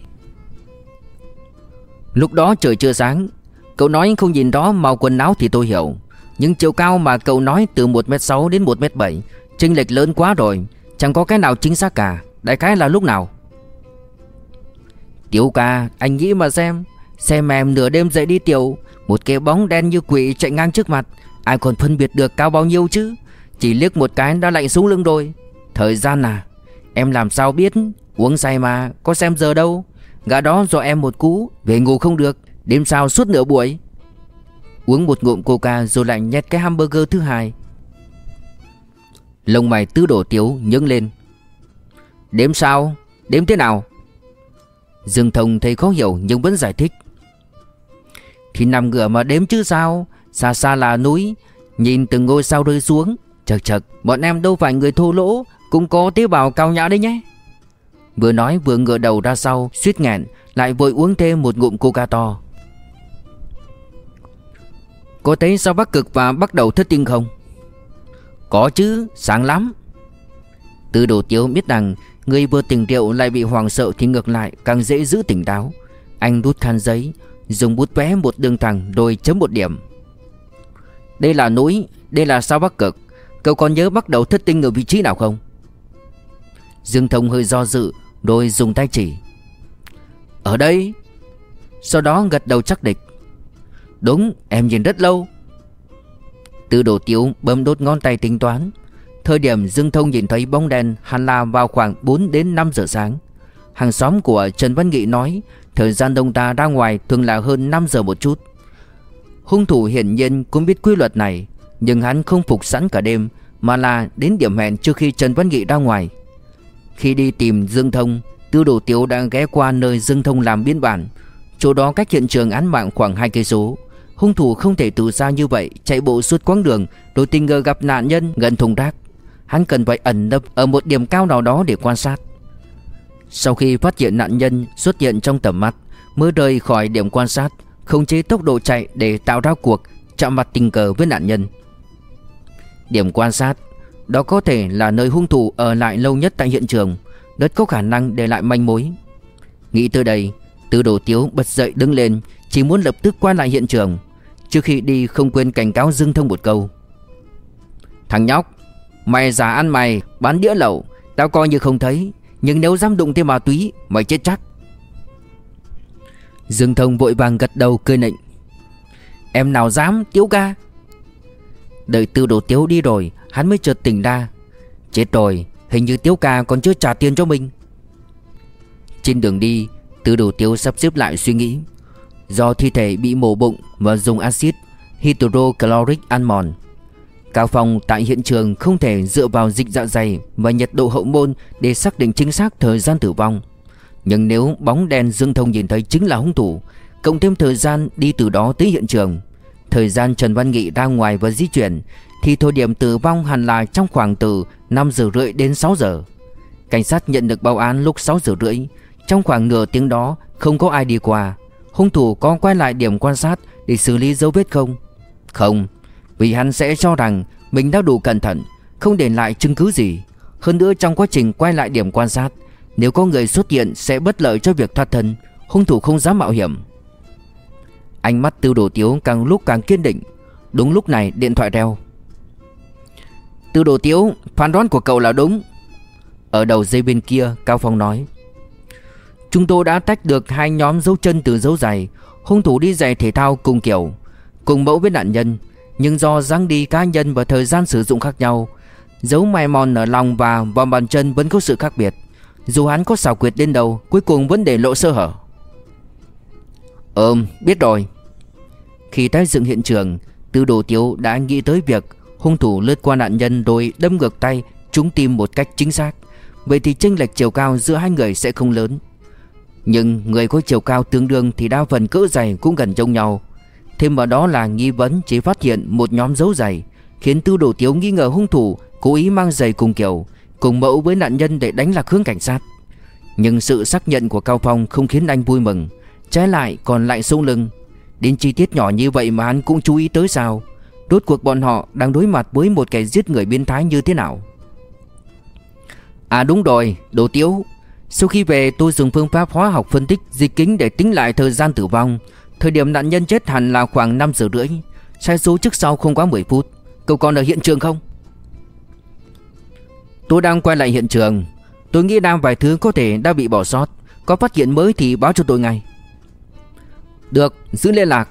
Lúc đó trời chưa sáng, Cậu nói không nhìn rõ màu quần áo thì tôi hiểu. Nhưng chiều cao mà cậu nói từ 1m6 đến 1m7 Chênh lệch lớn quá rồi. Chẳng có cái nào chính xác cả. Đại khái là lúc nào? Tiểu ca, anh nghĩ mà xem. Xem em nửa đêm dậy đi tiểu. Một cái bóng đen như quỷ chạy ngang trước mặt. Ai còn phân biệt được cao bao nhiêu chứ? Chỉ liếc một cái đã lạnh xuống lưng rồi. Thời gian à? Em làm sao biết? Uống say mà. Có xem giờ đâu. Gã đó do em một cú. Về ngủ không được. Đêm sau suốt nửa buổi. Uống một ngụm coca rồi lại nhét cái hamburger thứ hai. Lông mày tứ đổ tiếu nhướng lên Đếm sao? Đếm thế nào? Dương Thông thấy khó hiểu nhưng vẫn giải thích Thì nằm ngửa mà đếm chứ sao Xa xa là núi, Nhìn từng ngôi sao rơi xuống Chật chật, Bọn em đâu phải người thô lỗ, Cũng có tế bào cao nhã đấy nhé Vừa nói vừa ngửa đầu ra sau, suýt nghẹn, Lại vội uống thêm một ngụm coca to Có thấy sao Bắc Cực và bắt đầu thất tinh không? Có chứ, sáng lắm. Từ đồ tiếu biết rằng Người vừa tỉnh rượu lại bị hoàng sợ Thì ngược lại càng dễ giữ tỉnh táo. Anh rút khăn giấy Dùng bút vẽ một đường thẳng rồi chấm một điểm. Đây là núi Đây là sao Bắc Cực. Cậu còn nhớ bắt đầu thất tinh ở vị trí nào không? Dương Thông hơi do dự Rồi dùng tay chỉ. Ở đây. Sau đó gật đầu chắc địch. Đúng em nhìn rất lâu. Từ đồ tiếu bấm đốt ngón tay tính toán. Thời điểm Dương Thông nhìn thấy bóng đèn hẳn là vào khoảng 4 đến 5 giờ sáng. Hàng xóm của Trần Văn Nghị nói, Thời gian đông ta ra ngoài thường là hơn 5 giờ một chút. Hung thủ hiển nhiên cũng biết quy luật này, Nhưng hắn không phục sẵn cả đêm, Mà là đến điểm hẹn trước khi Trần Văn Nghị ra ngoài. Khi đi tìm Dương Thông, Tư đồ tiếu đang ghé qua nơi Dương Thông làm biên bản. Chỗ đó cách hiện trường án mạng khoảng 2 cây số. Hung thủ không thể từ xa như vậy, Chạy bộ suốt quãng đường. Rồi tình ngờ gặp nạn nhân, gần thùng rác. Hắn cần phải ẩn nấp ở một điểm cao nào đó để quan sát. Sau khi phát hiện nạn nhân xuất hiện trong tầm mắt, Mới rời khỏi điểm quan sát, khống chế tốc độ chạy để tạo ra cuộc Chạm mặt tình cờ với nạn nhân. Điểm quan sát, Đó có thể là nơi hung thủ ở lại lâu nhất tại hiện trường, Rất có khả năng để lại manh mối. Nghĩ tới đây Từ đồ tiếu bật dậy đứng lên, Chỉ muốn lập tức qua lại hiện trường. Trước khi đi không quên cảnh cáo Dương Thông một câu. Thằng nhóc, Mày giả ăn mày, bán đĩa lẩu Tao coi như không thấy, Nhưng nếu dám đụng thêm ma túy, Mày chết chắc. Dương Thông vội vàng gật đầu cười nịnh. Em nào dám, Tiếu ca? Đợi tư đồ Tiếu đi rồi, Hắn mới chợt tỉnh ra. Chết rồi, Hình như Tiếu ca còn chưa trả tiền cho mình. Trên đường đi, Tư đồ Tiếu sắp xếp lại suy nghĩ. Do thi thể bị mổ bụng Và dùng axit hydrochloric ăn mòn Cao Phong tại hiện trường không thể dựa vào dịch dạ dày và nhiệt độ hậu môn để xác định chính xác thời gian tử vong. Nhưng nếu bóng đèn Dương Thông nhìn thấy chính là hung thủ, cộng thêm thời gian đi từ đó tới hiện trường, thời gian Trần Văn Nghị ra ngoài và di chuyển, thì thời điểm tử vong hẳn là trong khoảng từ 5 giờ rưỡi đến 6 giờ. Cảnh sát nhận được báo án lúc 6 giờ rưỡi, trong khoảng nửa tiếng đó không có ai đi qua. Hung thủ có quay lại điểm quan sát để xử lý dấu vết không? Không, vì hắn sẽ cho rằng mình đã đủ cẩn thận Không để lại chứng cứ gì. Hơn nữa trong quá trình quay lại điểm quan sát Nếu có người xuất hiện sẽ bất lợi cho việc thoát thân Hung thủ không dám mạo hiểm. Ánh mắt tư đồ tiếu càng lúc càng kiên định. Đúng lúc này điện thoại reo. Tư đồ tiếu Phán đoán của cậu là đúng. Ở đầu dây bên kia Cao Phong nói. Chúng tôi đã tách được hai nhóm dấu chân từ dấu giày Hung thủ đi giày thể thao cùng kiểu, Cùng mẫu với nạn nhân, nhưng do dáng đi cá nhân và thời gian sử dụng khác nhau, Dấu mài mòn ở lòng và vòng bàn chân vẫn có sự khác biệt. Dù hắn có xảo quyệt đến đâu, Cuối cùng vẫn để lộ sơ hở. Ừm, biết rồi. Khi tái dựng hiện trường, Tư đồ tiếu đã nghĩ tới việc Hung thủ lướt qua nạn nhân rồi đâm ngược tay, Trúng tim một cách chính xác. Vậy thì chênh lệch chiều cao giữa hai người sẽ không lớn. Nhưng người có chiều cao tương đương Thì đa phần cỡ dày cũng gần giống nhau. Thêm vào đó là nghi vấn chỉ phát hiện một nhóm dấu giày Khiến tư đồ tiếu nghi ngờ hung thủ Cố ý mang giày cùng kiểu Cùng mẫu với nạn nhân để đánh lạc hướng cảnh sát. Nhưng sự xác nhận của Cao Phong không khiến anh vui mừng Trái lại còn lại sông lưng. Đến chi tiết nhỏ như vậy mà anh cũng chú ý tới sao? Rốt cuộc bọn họ đang đối mặt với một kẻ giết người biến thái như thế nào? À đúng rồi, đồ tiếu sau khi về tôi dùng phương pháp hóa học phân tích dịch kính để tính lại thời gian tử vong. Thời điểm nạn nhân chết hẳn là khoảng 5 giờ rưỡi. Sai số trước sau không quá 10 phút. Cậu còn ở hiện trường không? Tôi đang quay lại hiện trường. Tôi nghĩ đang vài thứ có thể đã bị bỏ sót. Có phát hiện mới thì báo cho tôi ngay. Được, giữ liên lạc.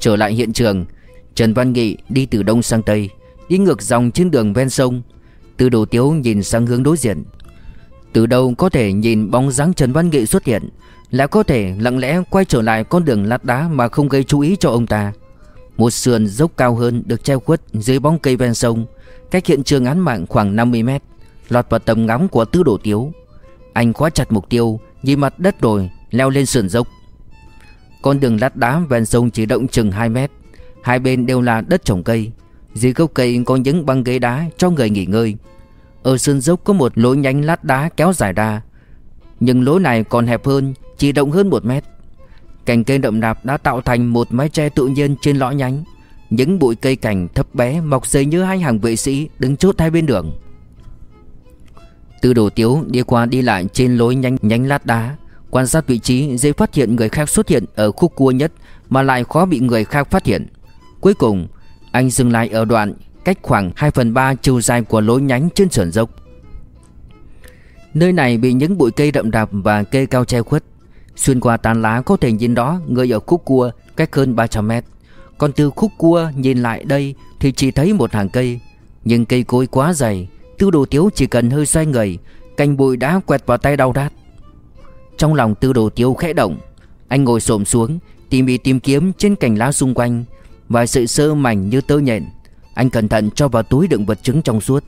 Trở lại hiện trường. Trần Văn Nghị đi từ đông sang tây Đi ngược dòng trên đường ven sông. Từ đồ tiếu nhìn sang hướng đối diện. Từ đâu có thể nhìn bóng dáng Trần Văn Nghị xuất hiện? Lại có thể lặng lẽ quay trở lại con đường lát đá Mà không gây chú ý cho ông ta. Một sườn dốc cao hơn được treo khuất Dưới bóng cây ven sông, Cách hiện trường án mạng khoảng 50 mét, Lọt vào tầm ngắm của tứ đổ tiếu. Anh khóa chặt mục tiêu, Nhìn mặt đất rồi leo lên sườn dốc. Con đường lát đá ven sông chỉ động chừng 2 mét, Hai bên đều là đất trồng cây. Dưới gốc cây có những băng ghế đá cho người nghỉ ngơi. Ở sườn dốc có một lối nhánh lát đá kéo dài ra. Nhưng lối này còn hẹp hơn, Chỉ rộng hơn một mét. Cành cây đậm đạp đã tạo thành một mái tre tự nhiên trên lõi nhánh. Những bụi cây cảnh thấp bé mọc dày như hai hàng vệ sĩ đứng chốt hai bên đường. Từ đồ tiếu đi qua đi lại trên lối nhánh nhánh lát đá, Quan sát vị trí dễ phát hiện người khác xuất hiện ở khúc cua nhất Mà lại khó bị người khác phát hiện. Cuối cùng, Anh dừng lại ở đoạn Cách khoảng 2 phần 3 chiều dài của lối nhánh trên sườn dốc. Nơi này bị những bụi cây đậm rạp và cây cao che khuất. Xuyên qua tán lá có thể nhìn đó, người ở khúc cua cách hơn 300 mét. Còn từ khúc cua nhìn lại đây thì chỉ thấy một hàng cây. Nhưng cây cối quá dày, Tư đồ tiếu chỉ cần hơi xoay người, Cành bụi đã quẹt vào tay đau đát. Trong lòng tư đồ tiếu khẽ động, Anh ngồi xổm xuống Tìm bị tìm kiếm trên cành lá xung quanh Vài sợi sơ mảnh như tơ nhện. Anh cẩn thận cho vào túi đựng vật chứng trong suốt.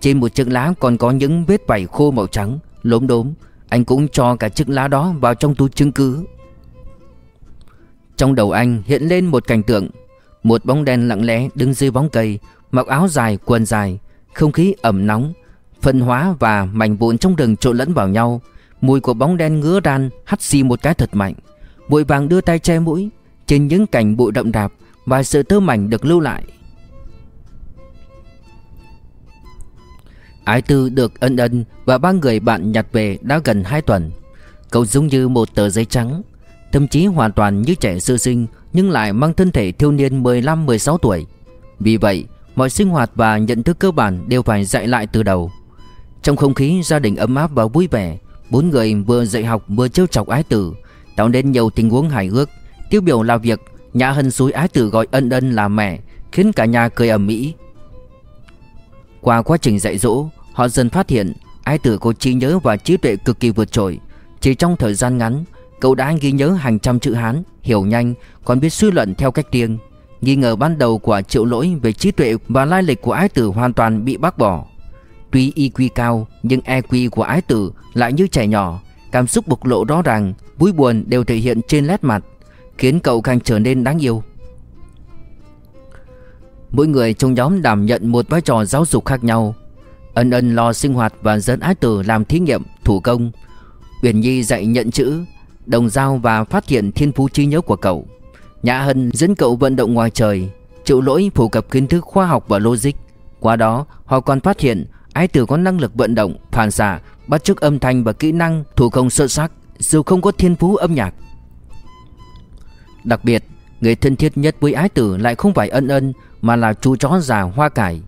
Trên một chiếc lá còn có những vết vảy khô màu trắng. Lốm đốm, Anh cũng cho cả chiếc lá đó vào trong túi chứng cứ. Trong đầu anh hiện lên một cảnh tượng. Một bóng đen lặng lẽ đứng dưới bóng cây, Mặc áo dài, quần dài, Không khí ẩm nóng, Phân hóa và mảnh vụn trong rừng trộn lẫn vào nhau. Mùi của bóng đen ngứa ran hắt xì một cái thật mạnh. Bụi vàng đưa tay che mũi. Trên những cảnh bụi đậm đạp và sự tơ mảnh được lưu lại. Ái Tư được ân ân và ba người bạn nhặt về đã gần 2 tuần. Cậu giống như một tờ giấy trắng, thậm chí hoàn toàn như trẻ sơ sinh nhưng lại mang thân thể thiếu niên 15-16 tuổi. Vì vậy, mọi sinh hoạt và nhận thức cơ bản đều phải dạy lại từ đầu. Trong không khí gia đình ấm áp và vui vẻ, bốn người vừa dạy học vừa trêu chọc ái tử, tạo nên nhiều tình huống hài hước. Tiêu biểu là việc nhà Hân suối ái tử gọi ân ân là mẹ Khiến cả nhà cười ầm ĩ qua quá trình dạy dỗ, Họ dần phát hiện Ái tử có trí nhớ và trí tuệ cực kỳ vượt trội. Chỉ trong thời gian ngắn, Cậu đã ghi nhớ hàng trăm chữ Hán, Hiểu nhanh, Còn biết suy luận theo cách riêng. Nghi ngờ ban đầu của triệu lỗi về trí tuệ và lai lịch của ái tử hoàn toàn bị bác bỏ. Tuy IQ cao, nhưng EQ của ái tử lại như trẻ nhỏ, Cảm xúc bộc lộ rõ ràng, Vui buồn đều thể hiện trên nét mặt, Khiến cậu càng trở nên đáng yêu. Mỗi người trong nhóm đảm nhận một vai trò giáo dục khác nhau. Ân ân lo sinh hoạt và dẫn ái tử làm thí nghiệm, thủ công. Uyển Nhi dạy nhận chữ, đồng giao và phát hiện thiên phú trí nhớ của cậu. Nhã Hân dẫn cậu vận động ngoài trời chịu lỗi phổ cập kiến thức khoa học và logic. Qua đó họ còn phát hiện ái tử có năng lực vận động, phản xạ, bắt chước âm thanh và kỹ năng thủ công xuất sắc Dù không có thiên phú âm nhạc. Đặc biệt Người thân thiết nhất với ái tử lại không phải ân ân, Mà là chú chó già hoa cải.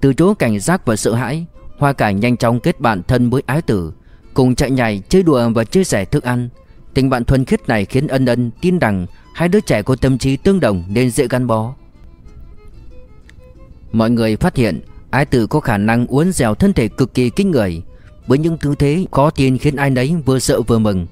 Từ chỗ cảnh giác và sợ hãi, Hoa cải nhanh chóng kết bạn thân với ái tử, Cùng chạy nhảy, chơi đùa và chia sẻ thức ăn. Tình bạn thuần khiết này khiến ân ân tin rằng Hai đứa trẻ có tâm trí tương đồng nên dễ gắn bó. Mọi người phát hiện, Ái tử có khả năng uốn dẻo thân thể cực kỳ kinh người. Với những tư thế khó tin khiến ai nấy vừa sợ vừa mừng.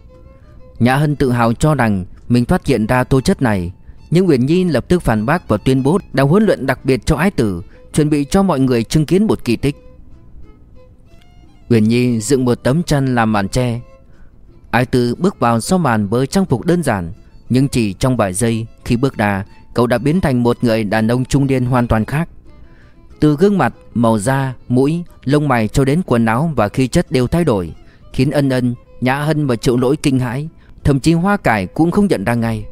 Nhã Hân tự hào cho rằng mình phát hiện ra tố chất này. Nhưng Uyển Nhi lập tức phản bác và tuyên bố đang huấn luyện đặc biệt cho ái tử Chuẩn bị cho mọi người chứng kiến một kỳ tích. Uyển Nhi dựng một tấm chăn làm màn tre. Ái tử bước vào sau màn với trang phục đơn giản Nhưng chỉ trong vài giây khi bước ra Cậu đã biến thành một người đàn ông trung niên hoàn toàn khác. Từ gương mặt, màu da, mũi, lông mày cho đến quần áo và khí chất đều thay đổi Khiến ân ân, nhã hân và triệu lỗi kinh hãi Thậm chí hoa cải cũng không nhận ra ngay.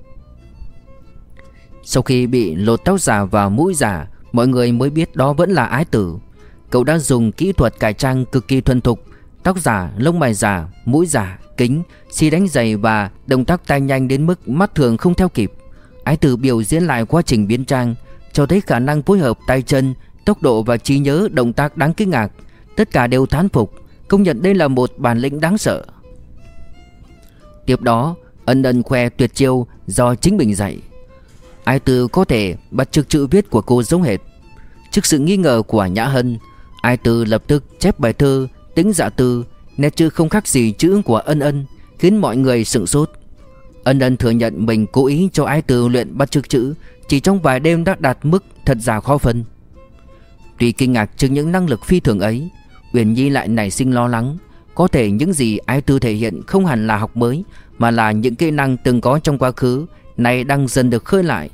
Sau khi bị lột tóc giả và mũi giả Mọi người mới biết đó vẫn là ái tử. Cậu đã dùng kỹ thuật cải trang cực kỳ thuần thục Tóc giả, lông mày giả, mũi giả, kính Xi đánh giày và động tác tay nhanh đến mức mắt thường không theo kịp. Ái tử biểu diễn lại quá trình biến trang Cho thấy khả năng phối hợp tay chân Tốc độ và trí nhớ động tác đáng kinh ngạc. Tất cả đều thán phục Công nhận đây là một bản lĩnh đáng sợ. Tiếp đó Ân ân khoe tuyệt chiêu do chính mình dạy. Ai Tư có thể bắt chước chữ viết của cô giống hệt. Trước sự nghi ngờ của Nhã Hân, Ai Tư lập tức chép bài thơ Tính dạ tư, Nét chữ không khác gì chữ của ân ân, Khiến mọi người sửng sốt. Ân ân thừa nhận mình cố ý cho ái từ luyện bắt chước chữ, Chỉ trong vài đêm đã đạt mức thật giả khó phân. Tuy kinh ngạc trước những năng lực phi thường ấy, Uyển Nhi lại nảy sinh lo lắng, Có thể những gì ái tư thể hiện không hẳn là học mới, Mà là những kỹ năng từng có trong quá khứ Này đang dần được khơi lại.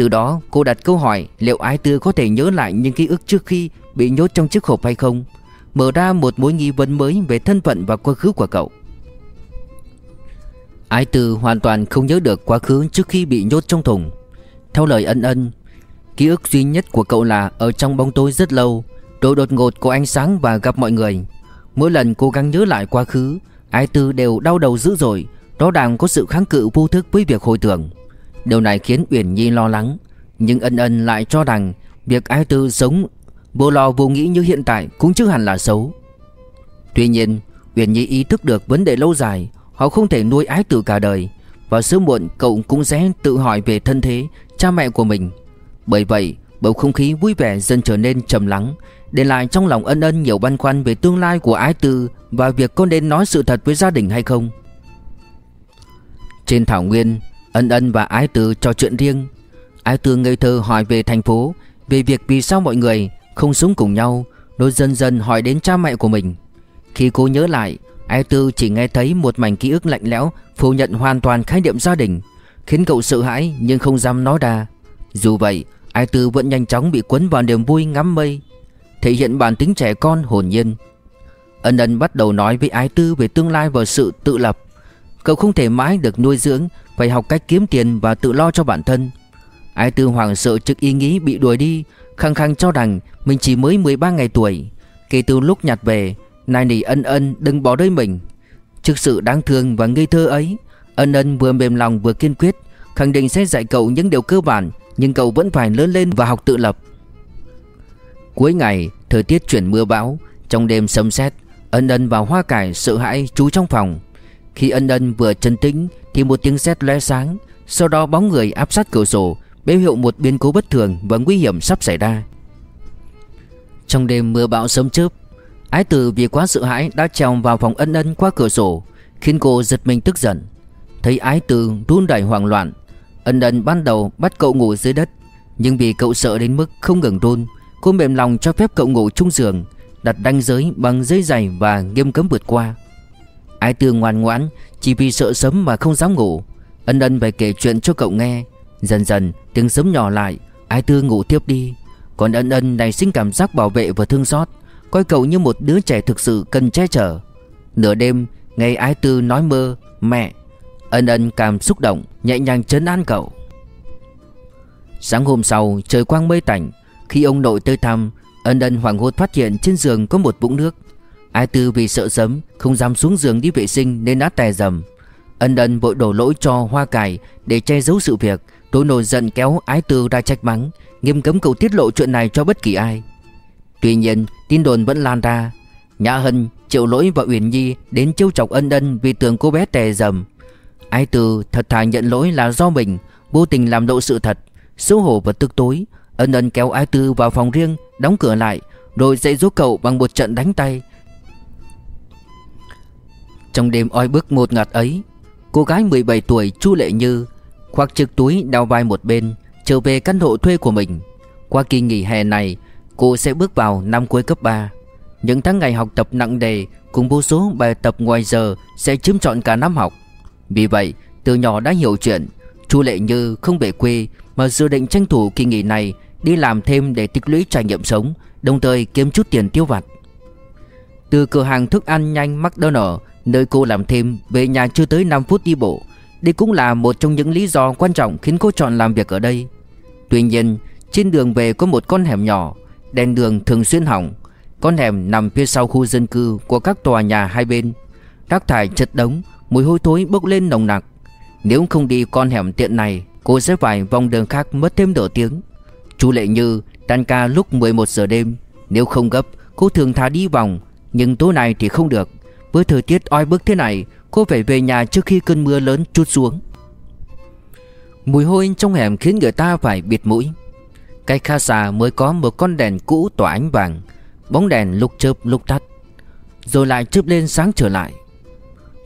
Từ đó, cô đặt câu hỏi Liệu ái tư có thể nhớ lại những ký ức trước khi Bị nhốt trong chiếc hộp hay không. Mở ra một mối nghi vấn mới về thân phận và quá khứ của cậu. Ái tư hoàn toàn không nhớ được quá khứ trước khi bị nhốt trong thùng. Theo lời ân ân, Ký ức duy nhất của cậu là ở trong bóng tối rất lâu Rồi đột ngột có ánh sáng và gặp mọi người. Mỗi lần cố gắng nhớ lại quá khứ Ái tư đều đau đầu dữ dội, Đó đang có sự kháng cự vô thức với việc hồi tưởng. Điều này khiến Uyển Nhi lo lắng, Nhưng ân ân lại cho rằng Việc ái tư sống vô lo vô nghĩ như hiện tại cũng chưa hẳn là xấu. Tuy nhiên, Uyển Nhi ý thức được vấn đề lâu dài, Họ không thể nuôi ái tử cả đời, Và sớm muộn cậu cũng sẽ tự hỏi về thân thế Cha mẹ của mình. Bởi vậy, bầu không khí vui vẻ dần trở nên trầm lắng, Để lại trong lòng ân ân nhiều băn khoăn về tương lai của ái tư Và việc có nên nói sự thật với gia đình hay không. Trên thảo nguyên Ân ân và ái tư trò chuyện riêng. Ái tư ngây thơ hỏi về thành phố, Về việc vì sao mọi người không sống cùng nhau Rồi dần dần hỏi đến cha mẹ của mình. Khi cô nhớ lại, Ái tư chỉ nghe thấy một mảnh ký ức lạnh lẽo Phủ nhận hoàn toàn khái niệm gia đình, Khiến cậu sợ hãi nhưng không dám nói ra. Dù vậy, Ái Tư vẫn nhanh chóng bị cuốn vào niềm vui ngắm mây, Thể hiện bản tính trẻ con hồn nhiên. Ân ân bắt đầu nói với Ái Tư về tương lai và sự tự lập. Cậu không thể mãi được nuôi dưỡng phải học cách kiếm tiền và tự lo cho bản thân. Ái Tư hoàng sợ trước ý nghĩ bị đuổi đi, Khăng khăng cho rằng mình chỉ mới 13 ngày tuổi. Kể từ lúc nhặt về Nài nỉ ân ân đừng bỏ rơi mình. Trước sự đáng thương và ngây thơ ấy, Ân ân vừa mềm lòng vừa kiên quyết, Khẳng định sẽ dạy cậu những điều cơ bản, Nhưng cậu vẫn phải lớn lên và học tự lập. Cuối ngày, Thời tiết chuyển mưa bão, Trong đêm sấm sét, Ân ân và hoa cải sợ hãi trú trong phòng. Khi ân ân vừa chân tĩnh thì một tiếng sét lóe sáng, Sau đó bóng người áp sát cửa sổ Báo hiệu một biến cố bất thường và nguy hiểm sắp xảy ra. Trong đêm mưa bão sớm chớp, Ái tử vì quá sợ hãi đã trèo vào phòng ân ân qua cửa sổ, Khiến cô giật mình tức giận. Thấy ái tử run đẩy hoảng loạn, Ân ân ban đầu bắt cậu ngủ dưới đất, Nhưng vì cậu sợ đến mức không ngừng run, Cô mềm lòng cho phép cậu ngủ chung giường, Đặt ranh giới bằng dây giày và nghiêm cấm vượt qua. Ái tư ngoan ngoãn, Chỉ vì sợ sớm mà không dám ngủ. Ân ân phải kể chuyện cho cậu nghe. Dần dần, tiếng sớm nhỏ lại. Ái tư ngủ tiếp đi. Còn ân ân này sinh cảm giác bảo vệ và thương xót. Coi cậu như một đứa trẻ thực sự cần che chở. Nửa đêm Nghe ái tư nói mơ, Mẹ. Ân ân cảm xúc động, Nhẹ nhàng chấn an cậu. Sáng hôm sau, trời quang mây tạnh. Khi ông nội tới thăm, Ân ân hoảng hốt phát hiện trên giường có một vũng nước. Ai tư vì sợ sớm Không dám xuống giường đi vệ sinh nên đã tè dầm. Ân ân vội đổ lỗi cho hoa cải Để che giấu sự việc. Tôi nổi giận kéo ái tư ra trách mắng Nghiêm cấm cậu tiết lộ chuyện này cho bất kỳ ai. Tuy nhiên tin đồn vẫn lan ra. Nhã Hân, Triệu Lỗi và Uyển Nhi đến trêu chọc ân ân vì tưởng cô bé tè dầm. Ái Tư thật thà nhận lỗi là do mình Vô tình làm lộ sự thật. Xấu hổ và tức tối Ân ân kéo Ái Tư vào phòng riêng Đóng cửa lại Rồi dạy dỗ cậu bằng một trận đánh tay. Trong đêm oi bức một ngạt ấy, Cô gái 17 tuổi Chu Lệ Như Khoác chiếc túi đau vai một bên, Trở về căn hộ thuê của mình. Qua kỳ nghỉ hè này, Cô sẽ bước vào năm cuối cấp 3 Những tháng ngày học tập nặng đề Cùng vô số bài tập ngoài giờ Sẽ chiếm trọn cả năm học. Vì vậy, từ nhỏ đã hiểu chuyện, Chu Lệ Như không về quê Mà dự định tranh thủ kỳ nghỉ này Đi làm thêm để tích lũy trải nghiệm sống, Đồng thời kiếm chút tiền tiêu vặt. Từ cửa hàng thức ăn nhanh McDonald Nơi cô làm thêm, Về nhà chưa tới 5 phút đi bộ. Đây cũng là một trong những lý do quan trọng Khiến cô chọn làm việc ở đây. Tuy nhiên, trên đường về có một con hẻm nhỏ, Đèn đường thường xuyên hỏng. Con hẻm nằm phía sau khu dân cư Của các tòa nhà hai bên. Rác thải chất đống, Mùi hôi thối bốc lên nồng nặc. Nếu không đi con hẻm tiện này, Cô sẽ phải vòng đường khác mất thêm nửa tiếng. Chú Lệ Như tan ca lúc 11 giờ đêm. Nếu không gấp, Cô thường thà đi vòng, Nhưng tối nay thì không được. Với thời tiết oi bức thế này, Cô phải về nhà trước khi cơn mưa lớn chút xuống. Mùi hôi trong hẻm khiến người ta phải bịt mũi. Cách khá xa mới có một con đèn cũ tỏa ánh vàng, Bóng đèn lúc chớp lúc tắt, Rồi lại chớp lên sáng trở lại.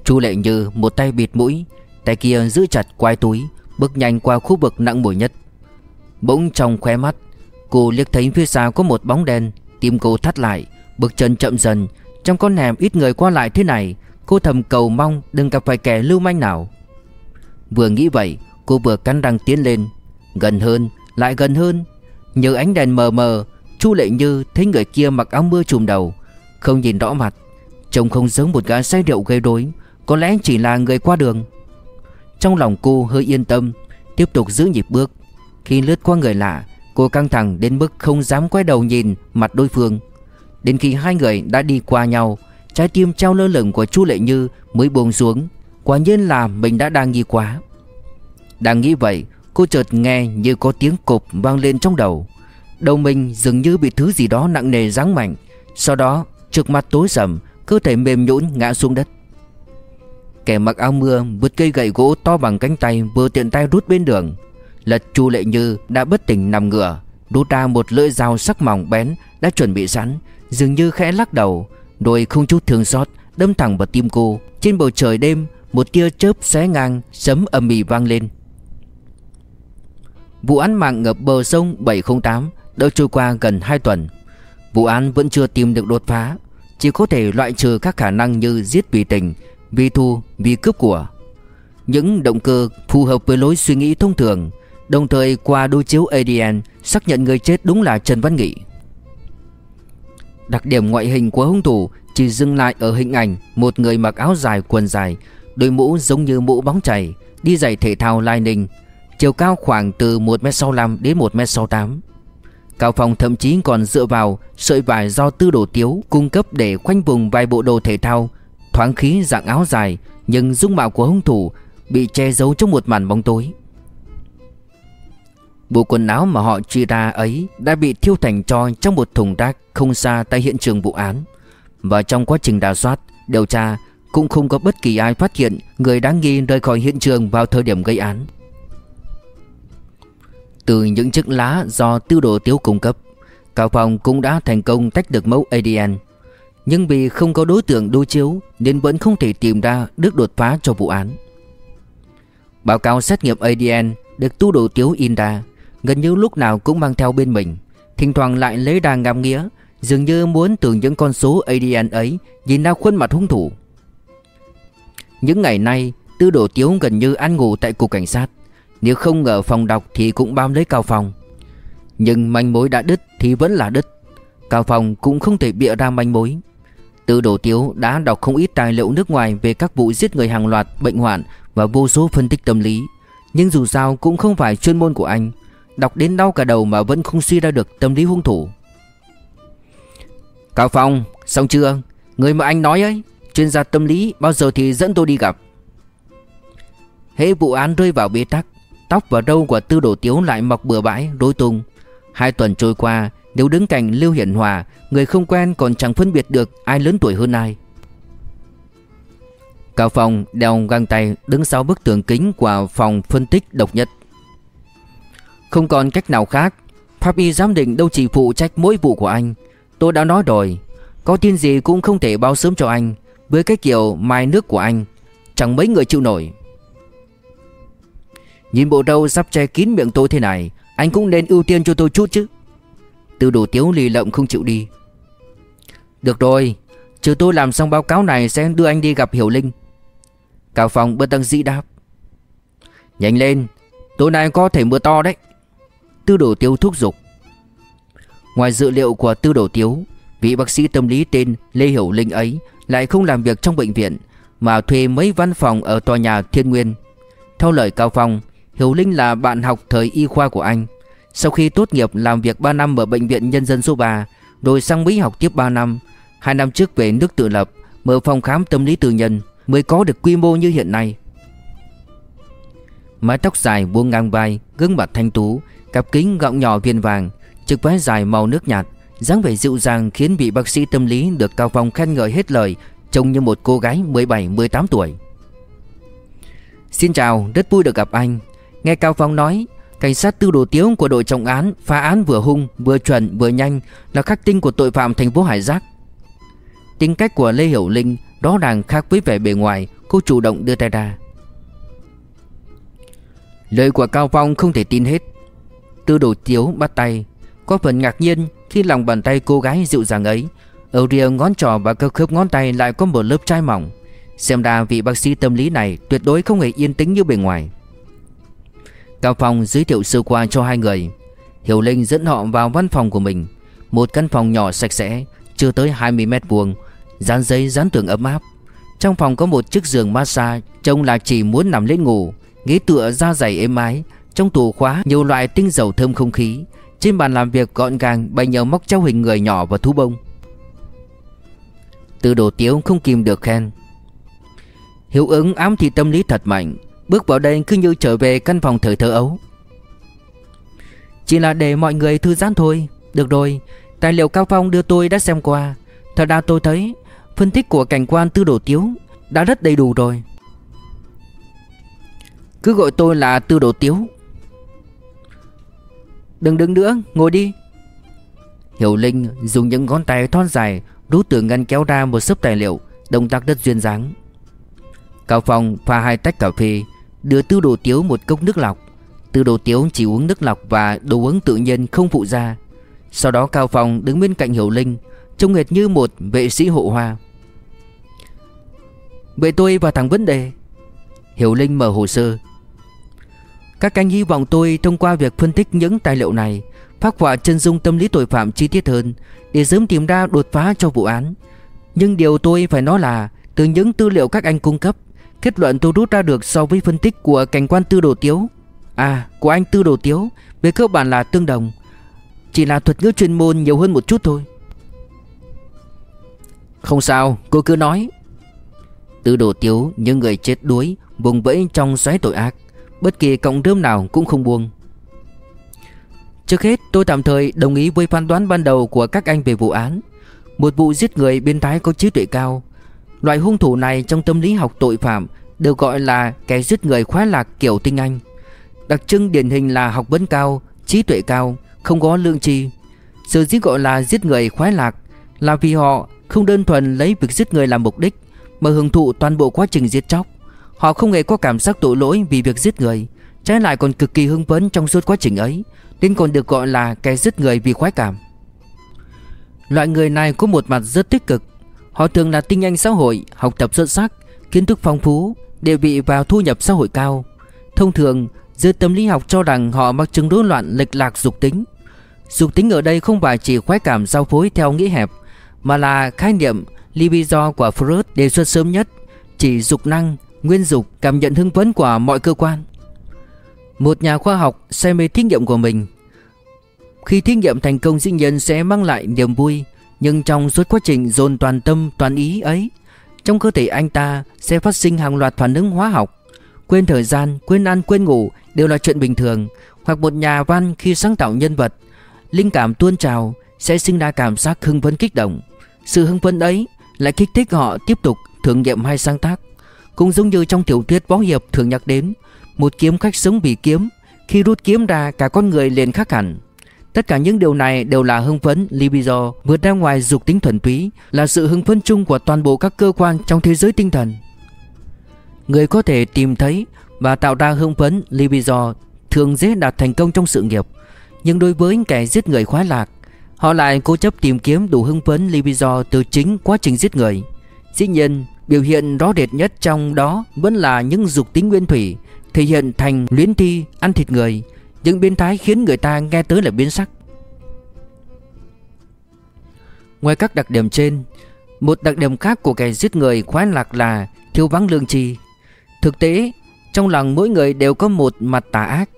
Chu Lệ Như một tay bịt mũi, Tay kia giữ chặt quai túi, Bước nhanh qua khu vực nặng mùi nhất. Bỗng trong khóe mắt, Cô liếc thấy phía xa có một bóng đen, Tim cô thắt lại, Bước chân chậm dần trong con hẻm ít người qua lại thế này, Cô thầm cầu mong đừng gặp phải kẻ lưu manh nào. Vừa nghĩ vậy, Cô vừa cắn răng tiến lên. Gần hơn, Lại gần hơn. Nhờ ánh đèn mờ mờ, Chu Lệ Như thấy người kia mặc áo mưa trùm đầu. Không nhìn rõ mặt, Trông không giống một gã say rượu gây rối, Có lẽ chỉ là người qua đường. Trong lòng cô hơi yên tâm, Tiếp tục giữ nhịp bước. Khi lướt qua người lạ, Cô căng thẳng đến mức không dám quay đầu nhìn mặt đối phương. Đến khi hai người đã đi qua nhau, Trái tim treo lơ lửng của Chu Lệ Như mới buông xuống. Quả nhiên là mình đã đang nghi quá. Đang nghĩ vậy, Cô chợt nghe như có tiếng cộp vang lên trong đầu. Đầu mình dường như bị thứ gì đó nặng nề giáng mạnh. Sau đó, trước mắt tối sầm, Cơ thể mềm nhũn ngã xuống đất. Kẻ mặc áo mưa vượt cây gậy gỗ to bằng cánh tay Vừa tiện tay rút bên đường. Lật Chu Lệ Như đã bất tỉnh nằm ngửa, Rút ra một lưỡi dao sắc mỏng bén Đã chuẩn bị sẵn Dường như khẽ lắc đầu Rồi không chút thương xót Đâm thẳng vào tim cô. Trên bầu trời đêm Một tia chớp xé ngang Sấm âm mì vang lên. Vụ án mạng ngập bờ sông 708 đã trôi qua gần 2 tuần. Vụ án vẫn chưa tìm được đột phá Chỉ có thể loại trừ các khả năng như giết vì tình Vì thu, vì cướp của. Những động cơ phù hợp với lối suy nghĩ thông thường Đồng thời qua đối chiếu ADN Xác nhận người chết đúng là Trần Văn Nghị. Đặc điểm ngoại hình của hung thủ Chỉ dừng lại ở hình ảnh Một người mặc áo dài quần dài, Đôi mũ giống như mũ bóng chảy Đi giày thể thao lai ninh Chiều cao khoảng từ 1m65 đến 1m68 Cao Phong thậm chí còn dựa vào sợi vải do tư đồ tiếu cung cấp để khoanh vùng vài bộ đồ thể thao, Thoáng khí dạng áo dài, Nhưng dung mạo của hung thủ bị che giấu trong một màn bóng tối. Bộ quần áo mà họ chia ra ấy đã bị thiêu thành tro trong một thùng rác không xa tại hiện trường vụ án. Và trong quá trình đào soát, điều tra cũng không có bất kỳ ai phát hiện người đáng nghi rời khỏi hiện trường vào thời điểm gây án. Từ những chiếc lá do tiêu đồ tiếu cung cấp Cao Phong cũng đã thành công tách được mẫu ADN Nhưng vì không có đối tượng đối chiếu Nên vẫn không thể tìm ra đức đột phá cho vụ án. Báo cáo xét nghiệm ADN được tu đồ tiếu in ra. Gần như lúc nào cũng mang theo bên mình. Thỉnh thoảng lại lấy đà ngắm nghĩa Dường như muốn từ những con số ADN ấy Nhìn ra khuôn mặt hung thủ. Những ngày nay Tư đồ tiếu gần như ăn ngủ tại cục cảnh sát. Nếu không ở phòng đọc thì cũng bám lấy Cao Phong Nhưng manh mối đã đứt thì vẫn là đứt. Cao Phong cũng không thể bịa ra manh mối. Tư Đồ Tiếu đã đọc không ít tài liệu nước ngoài Về các vụ giết người hàng loạt, bệnh hoạn Và vô số phân tích tâm lý. Nhưng dù sao cũng không phải chuyên môn của anh. Đọc đến đau cả đầu mà vẫn không suy ra được tâm lý hung thủ. Cao Phong, xong chưa? Người mà anh nói ấy Chuyên gia tâm lý bao giờ thì dẫn tôi đi gặp? Hễ vụ án rơi vào bế tắc Tóc và râu của tư đồ tiếu lại mọc bừa bãi rối tung. Hai tuần trôi qua Nếu đứng cạnh Lưu Hiển Hòa Người không quen còn chẳng phân biệt được ai lớn tuổi hơn ai. Cao Phong đeo găng tay đứng sau bức tường kính của phòng phân tích độc nhất. Không còn cách nào khác. Pháp y giám định đâu chỉ phụ trách mỗi vụ của anh. Tôi đã nói rồi. Có tin gì cũng không thể báo sớm cho anh. Với cái kiểu mai nước của anh, Chẳng mấy người chịu nổi. Nhìn bộ râu sắp che kín miệng tôi thế này, Anh cũng nên ưu tiên cho tôi chút chứ. Từ đồ tiếu lì lợm không chịu đi. Được rồi Chờ tôi làm xong báo cáo này sẽ đưa anh đi gặp Hiểu Linh. Cao Phong bất tăng dĩ đáp. Nhanh lên, Tối nay có thể mưa to đấy. Tư đồ tiếu thúc giục Ngoài dự liệu của tư đồ tiếu, Vị bác sĩ tâm lý tên Lê Hiểu Linh ấy Lại không làm việc trong bệnh viện Mà thuê mấy văn phòng ở tòa nhà Thiên Nguyên. Theo lời Cao Phong, Hiểu Linh là bạn học thời y khoa của anh. Sau khi tốt nghiệp làm việc 3 năm ở Bệnh viện Nhân dân số 3 Rồi sang Mỹ học tiếp 3 năm, Hai năm trước về nước tự lập, Mở phòng khám tâm lý tư nhân Mới có được quy mô như hiện nay. Mái tóc dài buông ngang vai, Gương mặt thanh tú Cặp kính gọng nhỏ viên vàng Chiếc váy dài màu nước nhạt dáng vẻ dịu dàng khiến vị bác sĩ tâm lý được Cao Phong khen ngợi hết lời Trông như một cô gái 17-18 tuổi. Xin chào, rất vui được gặp anh. Nghe Cao Phong nói Cảnh sát tư đồ tiếu của đội trọng án Phá án vừa hung vừa chuẩn vừa nhanh Là khắc tinh của tội phạm thành phố Hải Giác. Tính cách của Lê Hiểu Linh đó ràng khác với vẻ bề ngoài Cô chủ động đưa tay ra. Lời của Cao Phong không thể tin hết. Tư đồ tiếu bắt tay. Có phần ngạc nhiên khi lòng bàn tay cô gái dịu dàng ấy. Ở rìa ngón trỏ và cơ khớp ngón tay lại có một lớp chai mỏng. Xem ra vị bác sĩ tâm lý này tuyệt đối không hề yên tĩnh như bề ngoài. Cao Phong giới thiệu sơ qua cho hai người. Hiểu Linh dẫn họ vào văn phòng của mình. Một căn phòng nhỏ sạch sẽ, Chưa tới 20 mét vuông. Dán giấy dán tường ấm áp. Trong phòng có một chiếc giường massage Trông là chỉ muốn nằm lên ngủ, Ghế tựa da dày êm ái trong tủ khóa, nhiều loại tinh dầu thơm không khí. Trên bàn làm việc gọn gàng, bày nhiều móc treo hình người nhỏ và thú bông. Từ đồ tiếu không kìm được khen. Hiệu ứng ám thị tâm lý thật mạnh. Bước vào đây cứ như trở về căn phòng thời thơ ấu. Chỉ là để mọi người thư giãn thôi. Được rồi, Tài liệu Cao Phong đưa tôi đã xem qua. Thật ra tôi thấy, Phân tích của cảnh quan tư đồ tiếu Đã rất đầy đủ rồi. Cứ gọi tôi là tư đồ tiếu. Đừng đứng nữa, ngồi đi. Hiểu Linh dùng những ngón tay thon dài, Rút từ ngăn kéo ra một sấp tài liệu, Động tác rất duyên dáng. Cao Phong pha hai tách cà phê, Đưa tư đồ tiếu một cốc nước lọc. Tư đồ tiếu chỉ uống nước lọc và đồ uống tự nhiên không phụ ra Sau đó Cao Phong đứng bên cạnh Hiểu Linh, Trông hệt như một vệ sĩ hộ hoa. Vậy tôi vào thẳng vấn đề. Hiểu Linh mở hồ sơ các anh hy vọng tôi thông qua việc phân tích những tài liệu này, Phát họa chân dung tâm lý tội phạm chi tiết hơn Để sớm tìm ra đột phá cho vụ án. Nhưng điều tôi phải nói là, Từ những tư liệu các anh cung cấp, Kết luận tôi rút ra được so với phân tích của cảnh quan tư đồ tiếu. À của anh tư đồ tiếu, Về cơ bản là tương đồng, Chỉ là thuật ngữ chuyên môn nhiều hơn một chút thôi. Không sao, cô cứ nói. Tư đồ tiếu, những người chết đuối, Vùng vẫy trong xoáy tội ác. Bất kỳ cộng rơm nào cũng không buông Trước hết tôi tạm thời đồng ý với phán đoán ban đầu của các anh về vụ án Một vụ giết người biến thái có trí tuệ cao Loại hung thủ này trong tâm lý học tội phạm được gọi là kẻ giết người khoái lạc kiểu tinh anh. Đặc trưng điển hình là học vấn cao, trí tuệ cao, không có lương tri. Sự dĩ gọi là giết người khoái lạc là vì họ không đơn thuần lấy việc giết người làm mục đích mà hưởng thụ toàn bộ quá trình giết chóc. Họ không hề có cảm giác tội lỗi vì việc giết người, trái lại còn cực kỳ hưng phấn trong suốt quá trình ấy, nên còn được gọi là kẻ giết người vì khoái cảm. Loại người này có một mặt rất tích cực Họ thường là tinh anh xã hội, học tập xuất sắc, kiến thức phong phú, địa vị và thu nhập xã hội cao. Thông thường, dưới tâm lý học cho rằng họ mắc chứng rối loạn lệch lạc dục tính. Dục tính ở đây không phải chỉ khoái cảm giao phối theo nghĩa hẹp, mà là khái niệm libido của Freud đề xuất sớm nhất, chỉ dục năng, nguyên dục, cảm nhận hưng phấn của mọi cơ quan. Một nhà khoa học say mê thí nghiệm của mình. Khi thí nghiệm thành công dĩ nhiên sẽ mang lại niềm vui, nhưng trong suốt quá trình dồn toàn tâm toàn ý ấy Trong cơ thể anh ta sẽ phát sinh hàng loạt phản ứng hóa học Quên thời gian, quên ăn, quên ngủ đều là chuyện bình thường Hoặc một nhà văn khi sáng tạo nhân vật Linh cảm tuôn trào sẽ sinh ra cảm giác hưng phấn kích động Sự hưng phấn ấy lại kích thích họ tiếp tục thử nghiệm hay sáng tác cũng giống như trong tiểu thuyết võ hiệp thường nhắc đến Một kiếm khách sống bị kiếm Khi rút kiếm ra cả con người liền khác hẳn Tất cả những điều này đều là hưng phấn libido vượt ra ngoài dục tính thuần túy là sự hưng phấn chung của toàn bộ các cơ quan trong thế giới tinh thần. Người có thể tìm thấy và tạo ra hưng phấn libido thường dễ đạt thành công trong sự nghiệp, nhưng đối với kẻ giết người khoái lạc, họ lại cố chấp tìm kiếm đủ hưng phấn libido từ chính quá trình giết người. Dĩ nhiên, biểu hiện rõ rệt nhất trong đó vẫn là những dục tính nguyên thủy thể hiện thành luyến thi, ăn thịt người, những biến thái khiến người ta nghe tới là biến sắc. Ngoài các đặc điểm trên Một đặc điểm khác của kẻ giết người khoái lạc là thiếu vắng lương tri. Thực tế Trong lòng mỗi người đều có một mặt tà ác.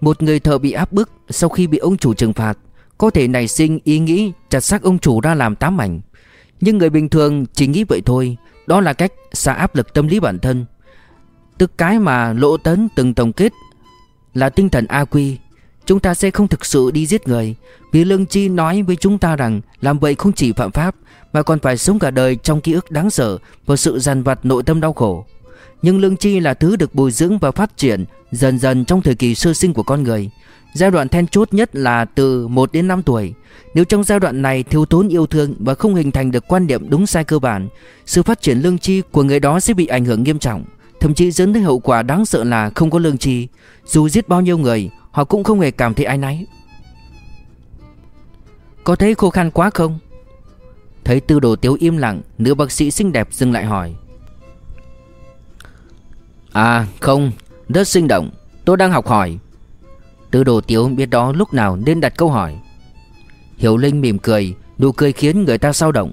Một người thợ bị áp bức Sau khi bị ông chủ trừng phạt Có thể nảy sinh ý nghĩ chặt xác ông chủ ra làm tám mảnh. Nhưng người bình thường chỉ nghĩ vậy thôi đó là cách xả áp lực tâm lý bản thân. Tức cái mà Lỗ Tấn từng tổng kết là tinh thần A Quy Chúng ta sẽ không thực sự đi giết người. Vì Lương Chi nói với chúng ta rằng Làm vậy không chỉ phạm pháp, Mà còn phải sống cả đời trong ký ức đáng sợ Và sự dằn vặt nội tâm đau khổ. Nhưng Lương Chi là thứ được bồi dưỡng và phát triển Dần dần trong thời kỳ sơ sinh của con người. Giai đoạn then chốt nhất là từ 1 đến 5 tuổi. Nếu trong giai đoạn này thiếu thốn yêu thương Và không hình thành được quan điểm đúng sai cơ bản, Sự phát triển lương chi của người đó sẽ bị ảnh hưởng nghiêm trọng. Thậm chí dẫn đến hậu quả đáng sợ là không có lương tri. Dù giết bao nhiêu người, Họ cũng không hề cảm thấy ai nấy Có thấy khó khăn quá không? Thấy tư đồ tiếu im lặng, Nữ bác sĩ xinh đẹp dừng lại hỏi. À không, Rất sinh động. Tôi đang học hỏi. Tư đồ tiếu biết đó lúc nào nên đặt câu hỏi. Hiểu Linh mỉm cười, Nụ cười khiến người ta sao động.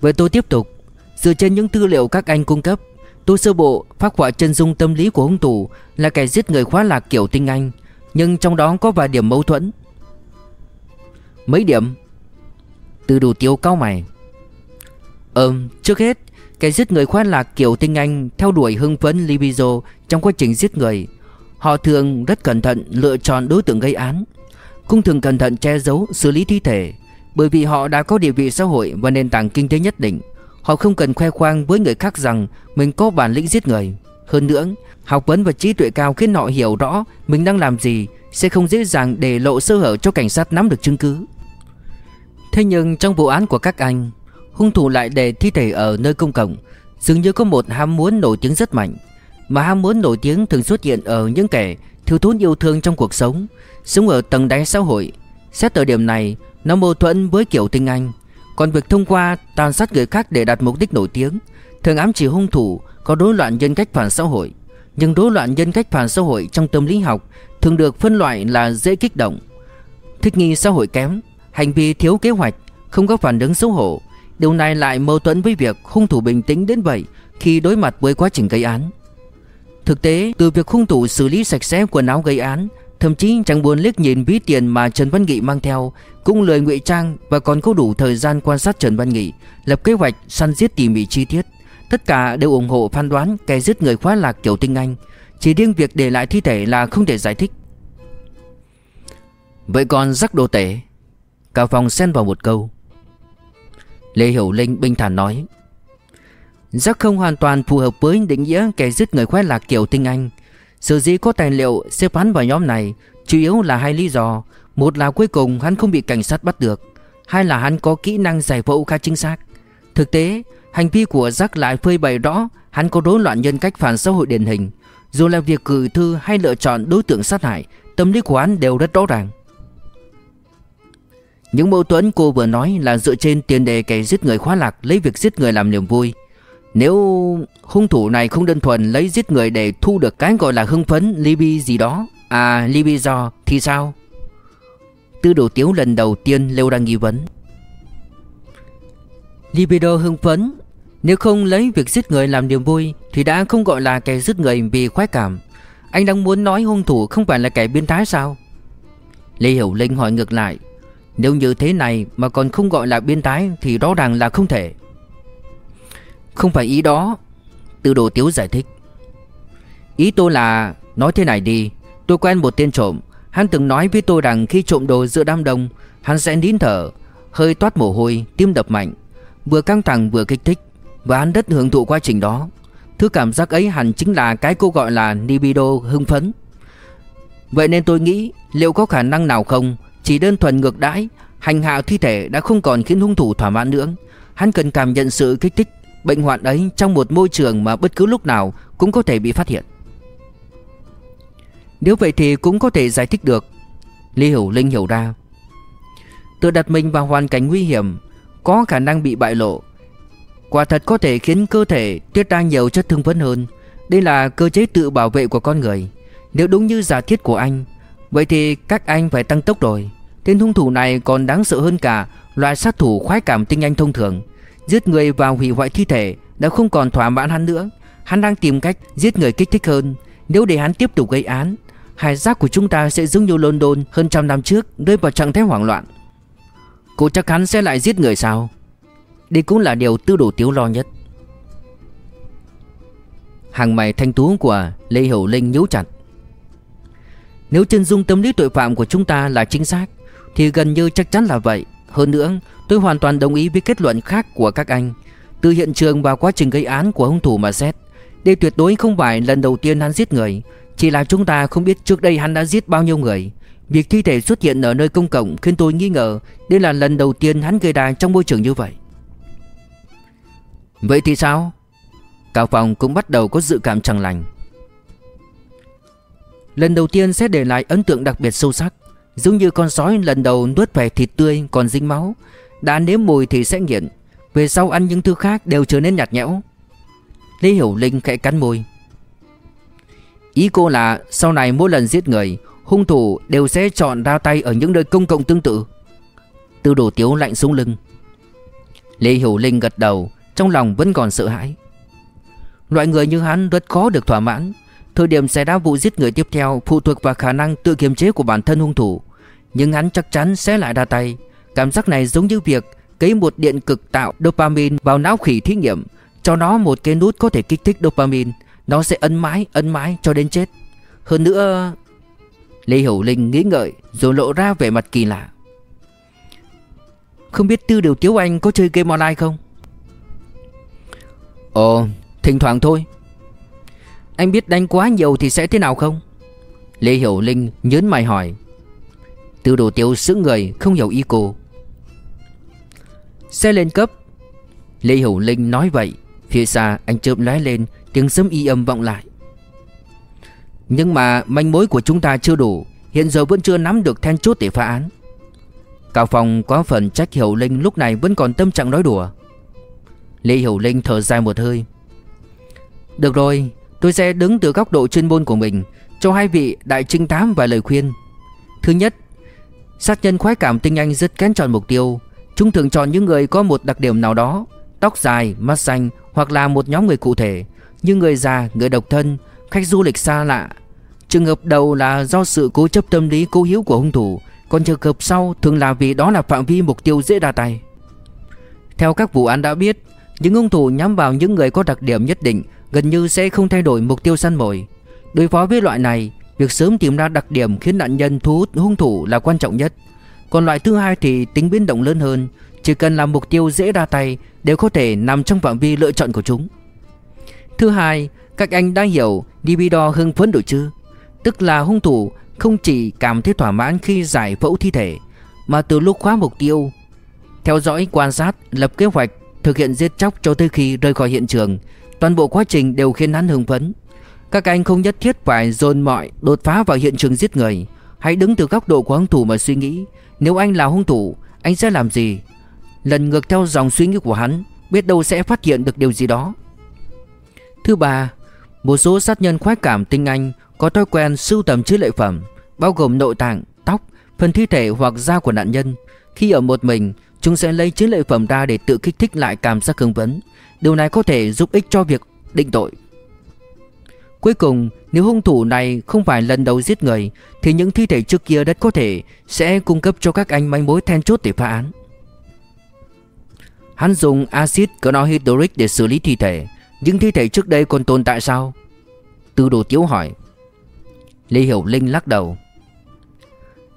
Vậy tôi tiếp tục. Dựa trên những tư liệu các anh cung cấp, Tôi sơ bộ phát họa chân dung tâm lý của hung thủ Là kẻ giết người khóa lạc kiểu tinh anh, Nhưng trong đó có vài điểm mâu thuẫn. Mấy điểm? Tư đồ tiểu cao mày. Ừm, trước hết, Kẻ giết người khóa lạc kiểu tinh anh Theo đuổi hưng phấn libido Trong quá trình giết người. Họ thường rất cẩn thận lựa chọn đối tượng gây án Cũng thường cẩn thận che giấu xử lý thi thể. Bởi vì họ đã có địa vị xã hội và nền tảng kinh tế nhất định Họ không cần khoe khoang với người khác rằng mình có bản lĩnh giết người. Hơn nữa, học vấn và trí tuệ cao khiến họ hiểu rõ mình đang làm gì Sẽ không dễ dàng để lộ sơ hở cho cảnh sát nắm được chứng cứ. Thế nhưng trong vụ án của các anh Hung thủ lại để thi thể ở nơi công cộng Dường như có một ham muốn nổi tiếng rất mạnh. Mà ham muốn nổi tiếng thường xuất hiện ở những kẻ thiếu thốn yêu thương trong cuộc sống Sống ở tầng đáy xã hội. Xét ở điểm này, Nó mâu thuẫn với kiểu tinh anh. Còn việc thông qua tàn sát người khác để đạt mục đích nổi tiếng, Thường ám chỉ hung thủ, có rối loạn nhân cách phản xã hội. Nhưng rối loạn nhân cách phản xã hội trong tâm lý học Thường được phân loại là dễ kích động, Thích nghi xã hội kém, Hành vi thiếu kế hoạch, Không có phản ứng xấu hổ. Điều này lại mâu thuẫn với việc hung thủ bình tĩnh đến vậy Khi đối mặt với quá trình gây án. Thực tế, từ việc hung thủ xử lý sạch sẽ quần áo gây án, Thậm chí chẳng buồn liếc nhìn ví tiền mà Trần Văn Nghị mang theo, Cũng lười ngụy trang và còn có đủ thời gian quan sát Trần Văn Nghị, Lập kế hoạch săn giết tỉ mỉ chi tiết. Tất cả đều ủng hộ phán đoán kẻ giết người khóa lạc kiểu tinh anh. Chỉ riêng việc để lại thi thể là không thể giải thích. Vậy còn rắc đồ tể? Cả phòng xen vào một câu. Lê Hiểu Linh bình thản nói Rắc không hoàn toàn phù hợp với định nghĩa kẻ giết người khoe lạc kiểu tinh anh. Sở dĩ có tài liệu xếp hắn vào nhóm này, Chủ yếu là hai lý do. Một là cuối cùng hắn không bị cảnh sát bắt được. Hai là hắn có kỹ năng giải phẫu khá chính xác Thực tế, Hành vi của Jack lại phơi bày rõ Hắn có rối loạn nhân cách phản xã hội điển hình. Dù là việc gửi thư hay lựa chọn đối tượng sát hại, Tâm lý của hắn đều rất rõ ràng. Những mâu thuẫn cô vừa nói là dựa trên tiền đề kẻ giết người khóa lạc Lấy việc giết người làm niềm vui nếu hung thủ này không đơn thuần lấy giết người để thu được cái gọi là hưng phấn Libby gì đó. À Libby do thì sao? Tư đồ tiếu lần đầu tiên Lêu ra nghi vấn. Libido hưng phấn, Nếu không lấy việc giết người làm niềm vui Thì đã không gọi là kẻ giết người vì khoái cảm. Anh đang muốn nói hung thủ không phải là kẻ biến thái sao? Lê Hiểu Linh hỏi ngược lại, Nếu như thế này mà còn không gọi là biến thái Thì rõ ràng là không thể không phải ý đó, Tư đồ tiếu giải thích. Ý tôi là, Nói thế này đi, Tôi quen một tên trộm. Hắn từng nói với tôi rằng khi trộm đồ giữa đám đông, Hắn sẽ nín thở, Hơi toát mồ hôi, Tim đập mạnh. Vừa căng thẳng vừa kích thích, Và hắn rất hưởng thụ quá trình đó. Thứ cảm giác ấy hẳn chính là cái cô gọi là libido hưng phấn. Vậy nên tôi nghĩ, Liệu có khả năng nào không? Chỉ đơn thuần ngược đãi, Hành hạ thi thể đã không còn khiến hung thủ thỏa mãn nữa. Hắn cần cảm nhận sự kích thích Bệnh hoạn ấy trong một môi trường mà bất cứ lúc nào cũng có thể bị phát hiện. Nếu vậy thì cũng có thể giải thích được. Lý Hiểu Linh hiểu ra. Tự đặt mình vào hoàn cảnh nguy hiểm, Có khả năng bị bại lộ. Quả thật có thể khiến cơ thể tiết ra nhiều chất thương phấn hơn. Đây là cơ chế tự bảo vệ của con người. Nếu đúng như giả thiết của anh, Vậy thì các anh phải tăng tốc rồi. Tên hung thủ này còn đáng sợ hơn cả Loại sát thủ khoái cảm tinh anh thông thường. Giết người và hủy hoại thi thể Đã không còn thỏa mãn hắn nữa. Hắn đang tìm cách giết người kích thích hơn. Nếu để hắn tiếp tục gây án, Hải giác của chúng ta sẽ giống như London hơn trăm năm trước, Rơi vào trạng thái hoảng loạn. Cô chắc hắn sẽ lại giết người sao? Đây cũng là điều tư đồ tiếu lo nhất. Hàng mày thanh tú của Lê Hiểu Linh nhíu chặt. Nếu chân dung tâm lý tội phạm của chúng ta là chính xác, Thì gần như chắc chắn là vậy. Hơn nữa, Tôi hoàn toàn đồng ý với kết luận khác của các anh. Từ hiện trường và quá trình gây án của hung thủ mà xét, Đây tuyệt đối không phải lần đầu tiên hắn giết người. Chỉ là chúng ta không biết trước đây hắn đã giết bao nhiêu người. Việc thi thể xuất hiện ở nơi công cộng khiến tôi nghi ngờ Đây là lần đầu tiên hắn gây ra trong môi trường như vậy. Vậy thì sao? Cao Phong cũng bắt đầu có dự cảm chẳng lành. Lần đầu tiên sẽ để lại ấn tượng đặc biệt sâu sắc. Giống như con sói lần đầu nuốt phải thịt tươi, còn dính máu. Đã nếm mùi thì sẽ nghiện. Về sau ăn những thứ khác đều trở nên nhạt nhẽo. Lê Hiểu Linh khẽ cắn môi. Ý cô là sau này mỗi lần giết người, Hung thủ đều sẽ chọn ra tay ở những nơi công cộng tương tự. Tư đồ tiếu lạnh xuống lưng. Lê Hiểu Linh gật đầu, Trong lòng vẫn còn sợ hãi. Loại người như hắn rất khó được thỏa mãn. Thời điểm xảy ra vụ giết người tiếp theo Phụ thuộc vào khả năng tự kiềm chế của bản thân hung thủ. Nhưng hắn chắc chắn sẽ lại ra tay. Cảm giác này giống như việc Cấy một điện cực tạo dopamine vào não khỉ thí nghiệm. Cho nó một cái nút có thể kích thích dopamine. Nó sẽ ấn mãi ấn mãi cho đến chết. Hơn nữa, Lê Hiểu Linh nghĩ ngợi Rồi lộ ra vẻ mặt kỳ lạ. Không biết Tư Điều Tiếu Anh có chơi game online không? Ồ Thỉnh thoảng thôi. Anh biết đánh quá nhiều thì sẽ thế nào không? Lê Hiểu Linh nhớn mày hỏi. Tư đồ tiêu sững người, không hiểu ý cô. Xe lên cấp. Lê Hiểu Linh nói vậy. Phía xa, anh chớp lóe lên, Tiếng sấm y âm vọng lại. Nhưng mà manh mối của chúng ta chưa đủ, Hiện giờ vẫn chưa nắm được then chốt để phá án. Cao Phong có phần trách Hiểu Linh lúc này vẫn còn tâm trạng nói đùa. Lê Hiểu Linh thở dài một hơi. Được rồi Tôi sẽ đứng từ góc độ chuyên môn của mình Cho hai vị đại trinh tám và lời khuyên. Thứ nhất Sát nhân khoái cảm tinh anh rất kén chọn mục tiêu. Chúng thường chọn những người có một đặc điểm nào đó Tóc dài, mắt xanh Hoặc là một nhóm người cụ thể Như người già, người độc thân Khách du lịch xa lạ. Trường hợp đầu là do sự cố chấp tâm lý cố hiếu của hung thủ Còn trường hợp sau thường là vì đó là phạm vi mục tiêu dễ đa tay. Theo các vụ án đã biết Những hung thủ nhắm vào những người có đặc điểm nhất định Gần như sẽ không thay đổi mục tiêu săn mồi. Đối phó với loại này, Việc sớm tìm ra đặc điểm khiến nạn nhân thu hút hung thủ là quan trọng nhất. Còn loại thứ hai thì tính biến động lớn hơn, Chỉ cần là mục tiêu dễ đa tay Đều có thể nằm trong phạm vi lựa chọn của chúng. Thứ hai, Các anh đã hiểu Dibido hưng phấn đổi chưa Tức là hung thủ không chỉ cảm thấy thỏa mãn khi giải phẫu thi thể, Mà từ lúc khóa mục tiêu, Theo dõi quan sát, Lập kế hoạch Thực hiện giết chóc cho tới khi rời khỏi hiện trường Toàn bộ quá trình đều khiến hắn hưng phấn. Các anh không nhất thiết phải dồn mọi đột phá vào hiện trường giết người. Hãy đứng từ góc độ của hung thủ mà suy nghĩ. Nếu anh là hung thủ Anh sẽ làm gì? Lần ngược theo dòng suy nghĩ của hắn Biết đâu sẽ phát hiện được điều gì đó. Thứ ba Một số sát nhân khoái cảm tinh anh Có thói quen sưu tầm chứa lệ phẩm Bao gồm nội tạng, tóc, phần thi thể hoặc da của nạn nhân. Khi ở một mình Chúng sẽ lấy chiến lợi phẩm ra để tự kích thích lại cảm giác hưng vấn Điều này có thể giúp ích cho việc định tội. Cuối cùng, nếu hung thủ này không phải lần đầu giết người, Thì những thi thể trước kia rất có thể Sẽ cung cấp cho các anh manh mối then chốt để phá án. Hắn dùng axit chlorhydric để xử lý thi thể. Những thi thể trước đây còn tồn tại sao? Tư đồ tiếu hỏi. Lê Hiểu Linh lắc đầu.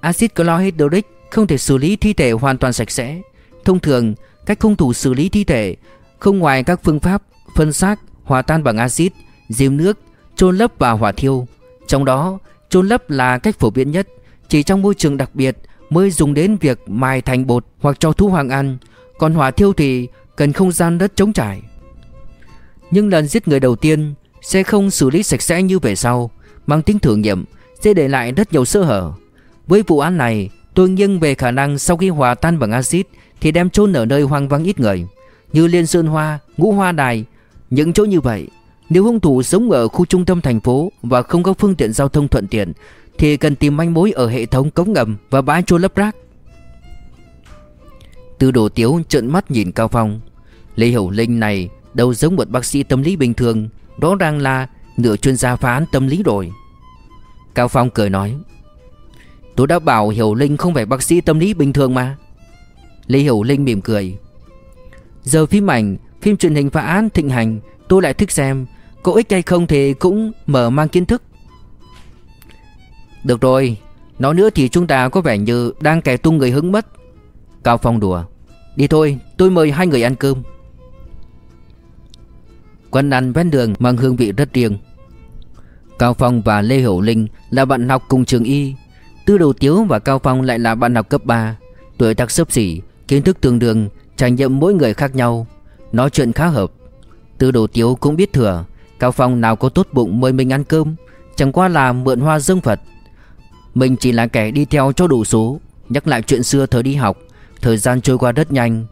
Axit chlorhydric không thể xử lý thi thể hoàn toàn sạch sẽ. Thông thường cách hung thủ xử lý thi thể Không ngoài các phương pháp phân xác, hòa tan bằng axit, diêm nước, chôn lấp và hỏa thiêu. Trong đó chôn lấp là cách phổ biến nhất. Chỉ trong môi trường đặc biệt mới dùng đến việc mài thành bột hoặc cho thú hoàng ăn. Còn hỏa thiêu thì cần không gian đất trống trải. Nhưng lần giết người đầu tiên Sẽ không xử lý sạch sẽ như về sau Mang tính thử nghiệm Sẽ để lại rất nhiều sơ hở. Với vụ án này tôi nghiêng về khả năng Sau khi hòa tan bằng axit thì đem chôn ở nơi hoang vắng ít người Như Liên Sơn Hoa, Ngũ Hoa Đài Những chỗ như vậy. Nếu hung thủ sống ở khu trung tâm thành phố Và không có phương tiện giao thông thuận tiện Thì cần tìm manh mối ở hệ thống cống ngầm Và bãi chôn lấp rác. Từ đồ tiếu trợn mắt nhìn Cao Phong. Lê Hữu Linh này đâu giống một bác sĩ tâm lý bình thường Đó đang là nửa chuyên gia phá án tâm lý rồi. Cao Phong cười nói Tôi đã bảo Hiểu Linh không phải bác sĩ tâm lý bình thường mà. Lê Hiểu Linh mỉm cười. Giờ phim ảnh, phim truyền hình phá án thịnh hành Tôi lại thích xem. Có ích hay không thì cũng mở mang kiến thức. Được rồi Nói nữa thì chúng ta có vẻ như đang kẻ tung người hứng mất. Cao Phong đùa Đi thôi tôi mời hai người ăn cơm. Quán ăn ven đường mang hương vị rất riêng. Cao Phong và Lê Hữu Linh là bạn học cùng trường Y. Tư Đầu Tiếu và Cao Phong lại là bạn học cấp 3 Tuổi tác sấp xỉ, kiến thức tương đương, Trải nghiệm mỗi người khác nhau. Nói chuyện khá hợp. Từ đồ tiếu cũng biết thừa, Cao Phong nào có tốt bụng mời mình ăn cơm, Chẳng qua là mượn hoa dương Phật. Mình chỉ là kẻ đi theo cho đủ số, Nhắc lại chuyện xưa thời đi học, Thời gian trôi qua rất nhanh.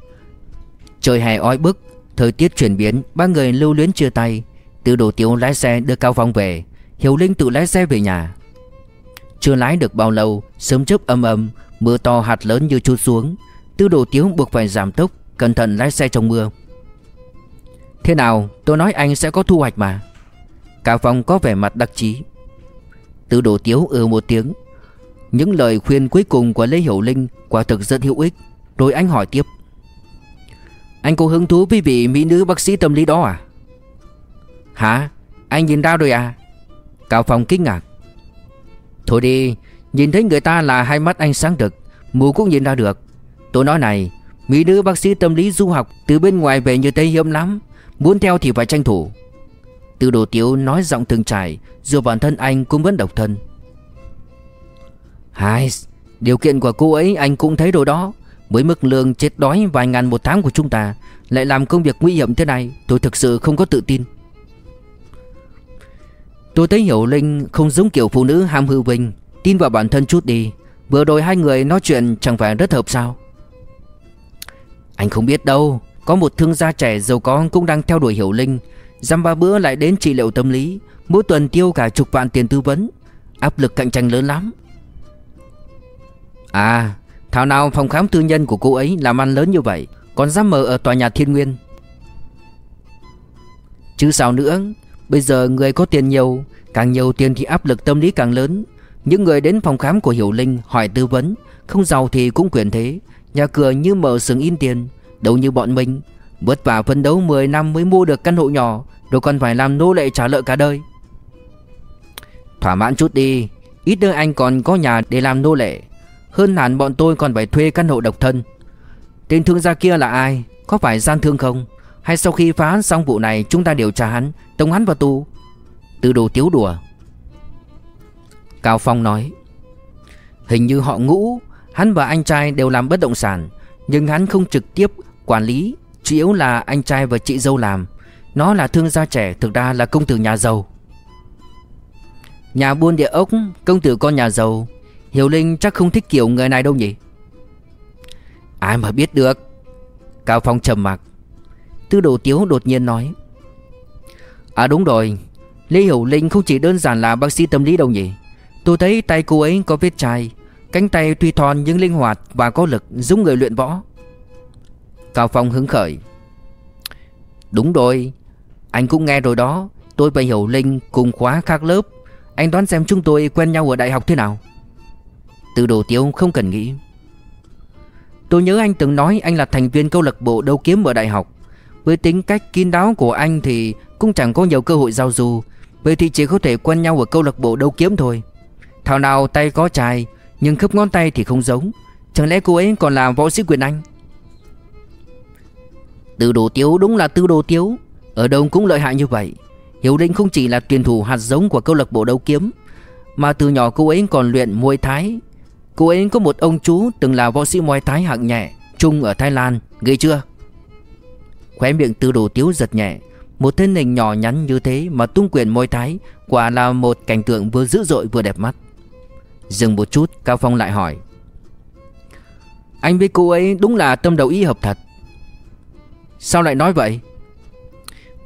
Trời hè oi bức, Thời tiết chuyển biến, Ba người lưu luyến chia tay. Từ đồ tiếu lái xe đưa Cao Phong về, hiếu Linh tự lái xe về nhà. Chưa lái được bao lâu, Sớm chớp âm âm, Mưa to hạt lớn như chút xuống. Tư đồ tiếu buộc phải giảm tốc, Cẩn thận lái xe trong mưa. Thế nào, tôi nói anh sẽ có thu hoạch mà. Cả phòng có vẻ mặt đặc trí Tư đồ tiếu ừ một tiếng. Những lời khuyên cuối cùng của Lê Hiểu Linh Quả thực rất hữu ích. Rồi anh hỏi tiếp. Anh có hứng thú với vị mỹ nữ bác sĩ tâm lý đó à? Hả? Anh nhìn ra rồi à? Cao Phong kinh ngạc. Thôi đi, Nhìn thấy người ta là hai mắt anh sáng rực, Mù cũng nhìn ra được. Tôi nói này Mỹ nữ bác sĩ tâm lý du học Từ bên ngoài về như thế hiếm lắm, Muốn theo thì phải tranh thủ. Từ đồ tiếu nói giọng từng trải, Dù bản thân anh cũng vẫn độc thân. Hai, Điều kiện của cô ấy anh cũng thấy đồ đó. Với mức lương chết đói vài ngàn một tháng của chúng ta, Lại làm công việc nguy hiểm thế này, Tôi thực sự không có tự tin. Tôi thấy Hiểu Linh không giống kiểu phụ nữ ham hư vinh, Tin vào bản thân chút đi. Vừa rồi hai người nói chuyện chẳng phải rất hợp sao? Anh không biết đâu, Có một thương gia trẻ giàu có cũng đang theo đuổi Hiểu Linh. Dăm ba bữa lại đến trị liệu tâm lý, Mỗi tuần tiêu cả chục vạn tiền tư vấn. Áp lực cạnh tranh lớn lắm. À Thảo nào phòng khám tư nhân của cô ấy làm ăn lớn như vậy, Còn dám mở ở tòa nhà Thiên Nguyên? Chứ sao nữa, Bây giờ người có tiền nhiều, Càng nhiều tiền thì áp lực tâm lý càng lớn. Những người đến phòng khám của Hiểu Linh hỏi tư vấn, Không giàu thì cũng quyền thế. Nhà cửa như mở sừng in tiền, Đâu như bọn mình. Vất vả phấn đấu 10 năm mới mua được căn hộ nhỏ Rồi còn phải làm nô lệ trả nợ cả đời. Thỏa mãn chút đi, Ít nữa anh còn có nhà để làm nô lệ. Hơn hẳn bọn tôi còn phải thuê căn hộ độc thân. Tên thương gia kia là ai? Có phải gian thương không? Hay sau khi phá xong vụ này, Chúng ta điều tra hắn, Tống hắn vào tù? Từ đồ tiếu đùa. Cao Phong nói, Hình như họ ngũ Hắn và anh trai đều làm bất động sản, Nhưng hắn không trực tiếp quản lý, Chủ yếu là anh trai và chị dâu làm. Nó là thương gia trẻ, Thực ra là công tử nhà giàu. Nhà buôn địa ốc, Công tử con nhà giàu. Hiểu Linh chắc không thích kiểu người này đâu nhỉ? Ai mà biết được? Cao Phong trầm mặc. Tư đồ tiếu đột nhiên nói. À đúng rồi, Lê Hiểu Linh không chỉ đơn giản là bác sĩ tâm lý đâu nhỉ? Tôi thấy tay cô ấy có vết chai Cánh tay tuy thon nhưng linh hoạt và có lực giống người luyện võ. Cao Phong hứng khởi. Đúng rồi, Anh cũng nghe rồi đó. Tôi và Hiểu Linh cùng khóa khác lớp. Anh đoán xem chúng tôi quen nhau ở đại học thế nào? Từ đồ tiếu không cần nghĩ. Tôi nhớ anh từng nói anh là thành viên câu lạc bộ đấu kiếm ở đại học. Với tính cách kín đáo của anh thì cũng chẳng có nhiều cơ hội giao du. Vậy thì chỉ có thể quen nhau ở câu lạc bộ đấu kiếm thôi. Thảo nào tay có chài nhưng khớp ngón tay thì không giống. Chẳng lẽ cô ấy còn là võ sĩ quyền Anh? Tư đồ tiếu đúng là tư đồ tiếu. Ở đâu cũng lợi hại như vậy. Hiếu Linh không chỉ là tuyển thủ hạt giống của câu lạc bộ đấu kiếm, Mà từ nhỏ cô ấy còn luyện muay thái Cô ấy có một ông chú từng là võ sĩ muay thái hạng nhẹ Trung ở Thái Lan, Ghê chưa? Khóe miệng tư đồ tiếu giật nhẹ. Một thân hình nhỏ nhắn như thế mà tung quyền muay thái Quả là một cảnh tượng vừa dữ dội vừa đẹp mắt. Dừng một chút, Cao Phong lại hỏi. Anh với cô ấy đúng là tâm đầu ý hợp thật. Sao lại nói vậy?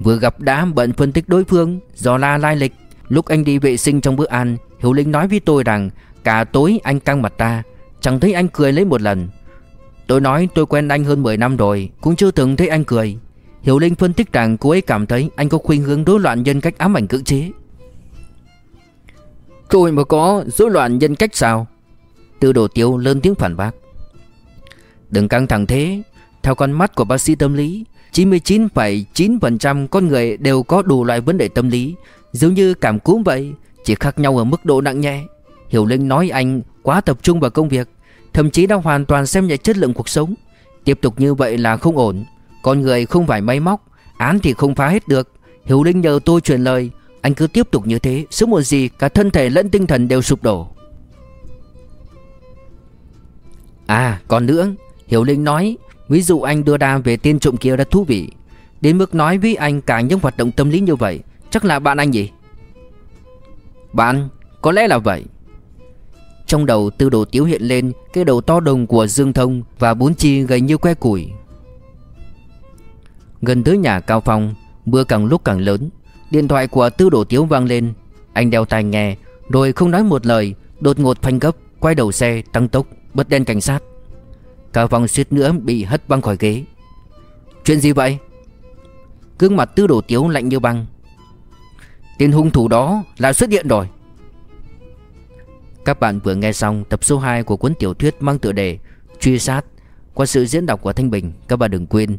Vừa gặp đã bận phân tích đối phương, Do la lai lịch, Lúc anh đi vệ sinh trong bữa ăn Hiểu Linh nói với tôi rằng, Cả tối anh căng mặt ta, Chẳng thấy anh cười lấy một lần. Tôi nói tôi quen anh hơn 10 năm rồi, Cũng chưa từng thấy anh cười. Hiểu Linh phân tích rằng cô ấy cảm thấy anh có khuynh hướng đối loạn nhân cách ám ảnh cưỡng chế. Tôi mà có rối loạn nhân cách sao? Tư đồ tiêu lớn tiếng phản bác. Đừng căng thẳng thế. Theo con mắt của bác sĩ tâm lý 99,9% con người đều có đủ loại vấn đề tâm lý. Giống như cảm cúm vậy Chỉ khác nhau ở mức độ nặng nhẹ. Hiểu Linh nói anh quá tập trung vào công việc Thậm chí đã hoàn toàn xem nhẹ chất lượng cuộc sống. Tiếp tục như vậy là không ổn. Con người không phải máy móc Án thì không phá hết được. Hiểu Linh nhờ tôi truyền lời anh cứ tiếp tục như thế Sớm muộn gì cả thân thể lẫn tinh thần đều sụp đổ. À còn nữa, Hiểu Linh nói, Ví dụ anh đưa ra về tên trộm kia rất thú vị. Đến mức nói với anh cả những hoạt động tâm lý như vậy, Chắc là bạn anh gì Bạn, Có lẽ là vậy. Trong đầu tư đồ tiếu hiện lên, Cái đầu to đồng của Dương Thông Và bốn chi gầy như que củi. Gần tới nhà Cao Phong, Mưa càng lúc càng lớn. Điện thoại của tư đồ tiếu vang lên. Anh đeo tai nghe, Rồi không nói một lời, Đột ngột phanh gấp, Quay đầu xe, tăng tốc, Bật đèn cảnh sát. Cả vòng suýt nữa bị hất băng khỏi ghế. Chuyện gì vậy? Gương mặt tư đồ tiếu lạnh như băng. Tên hung thủ đó là xuất hiện rồi. Các bạn vừa nghe xong tập số 2 của cuốn tiểu thuyết mang tựa đề Truy sát Qua sự diễn đọc của Thanh Bình, Các bạn đừng quên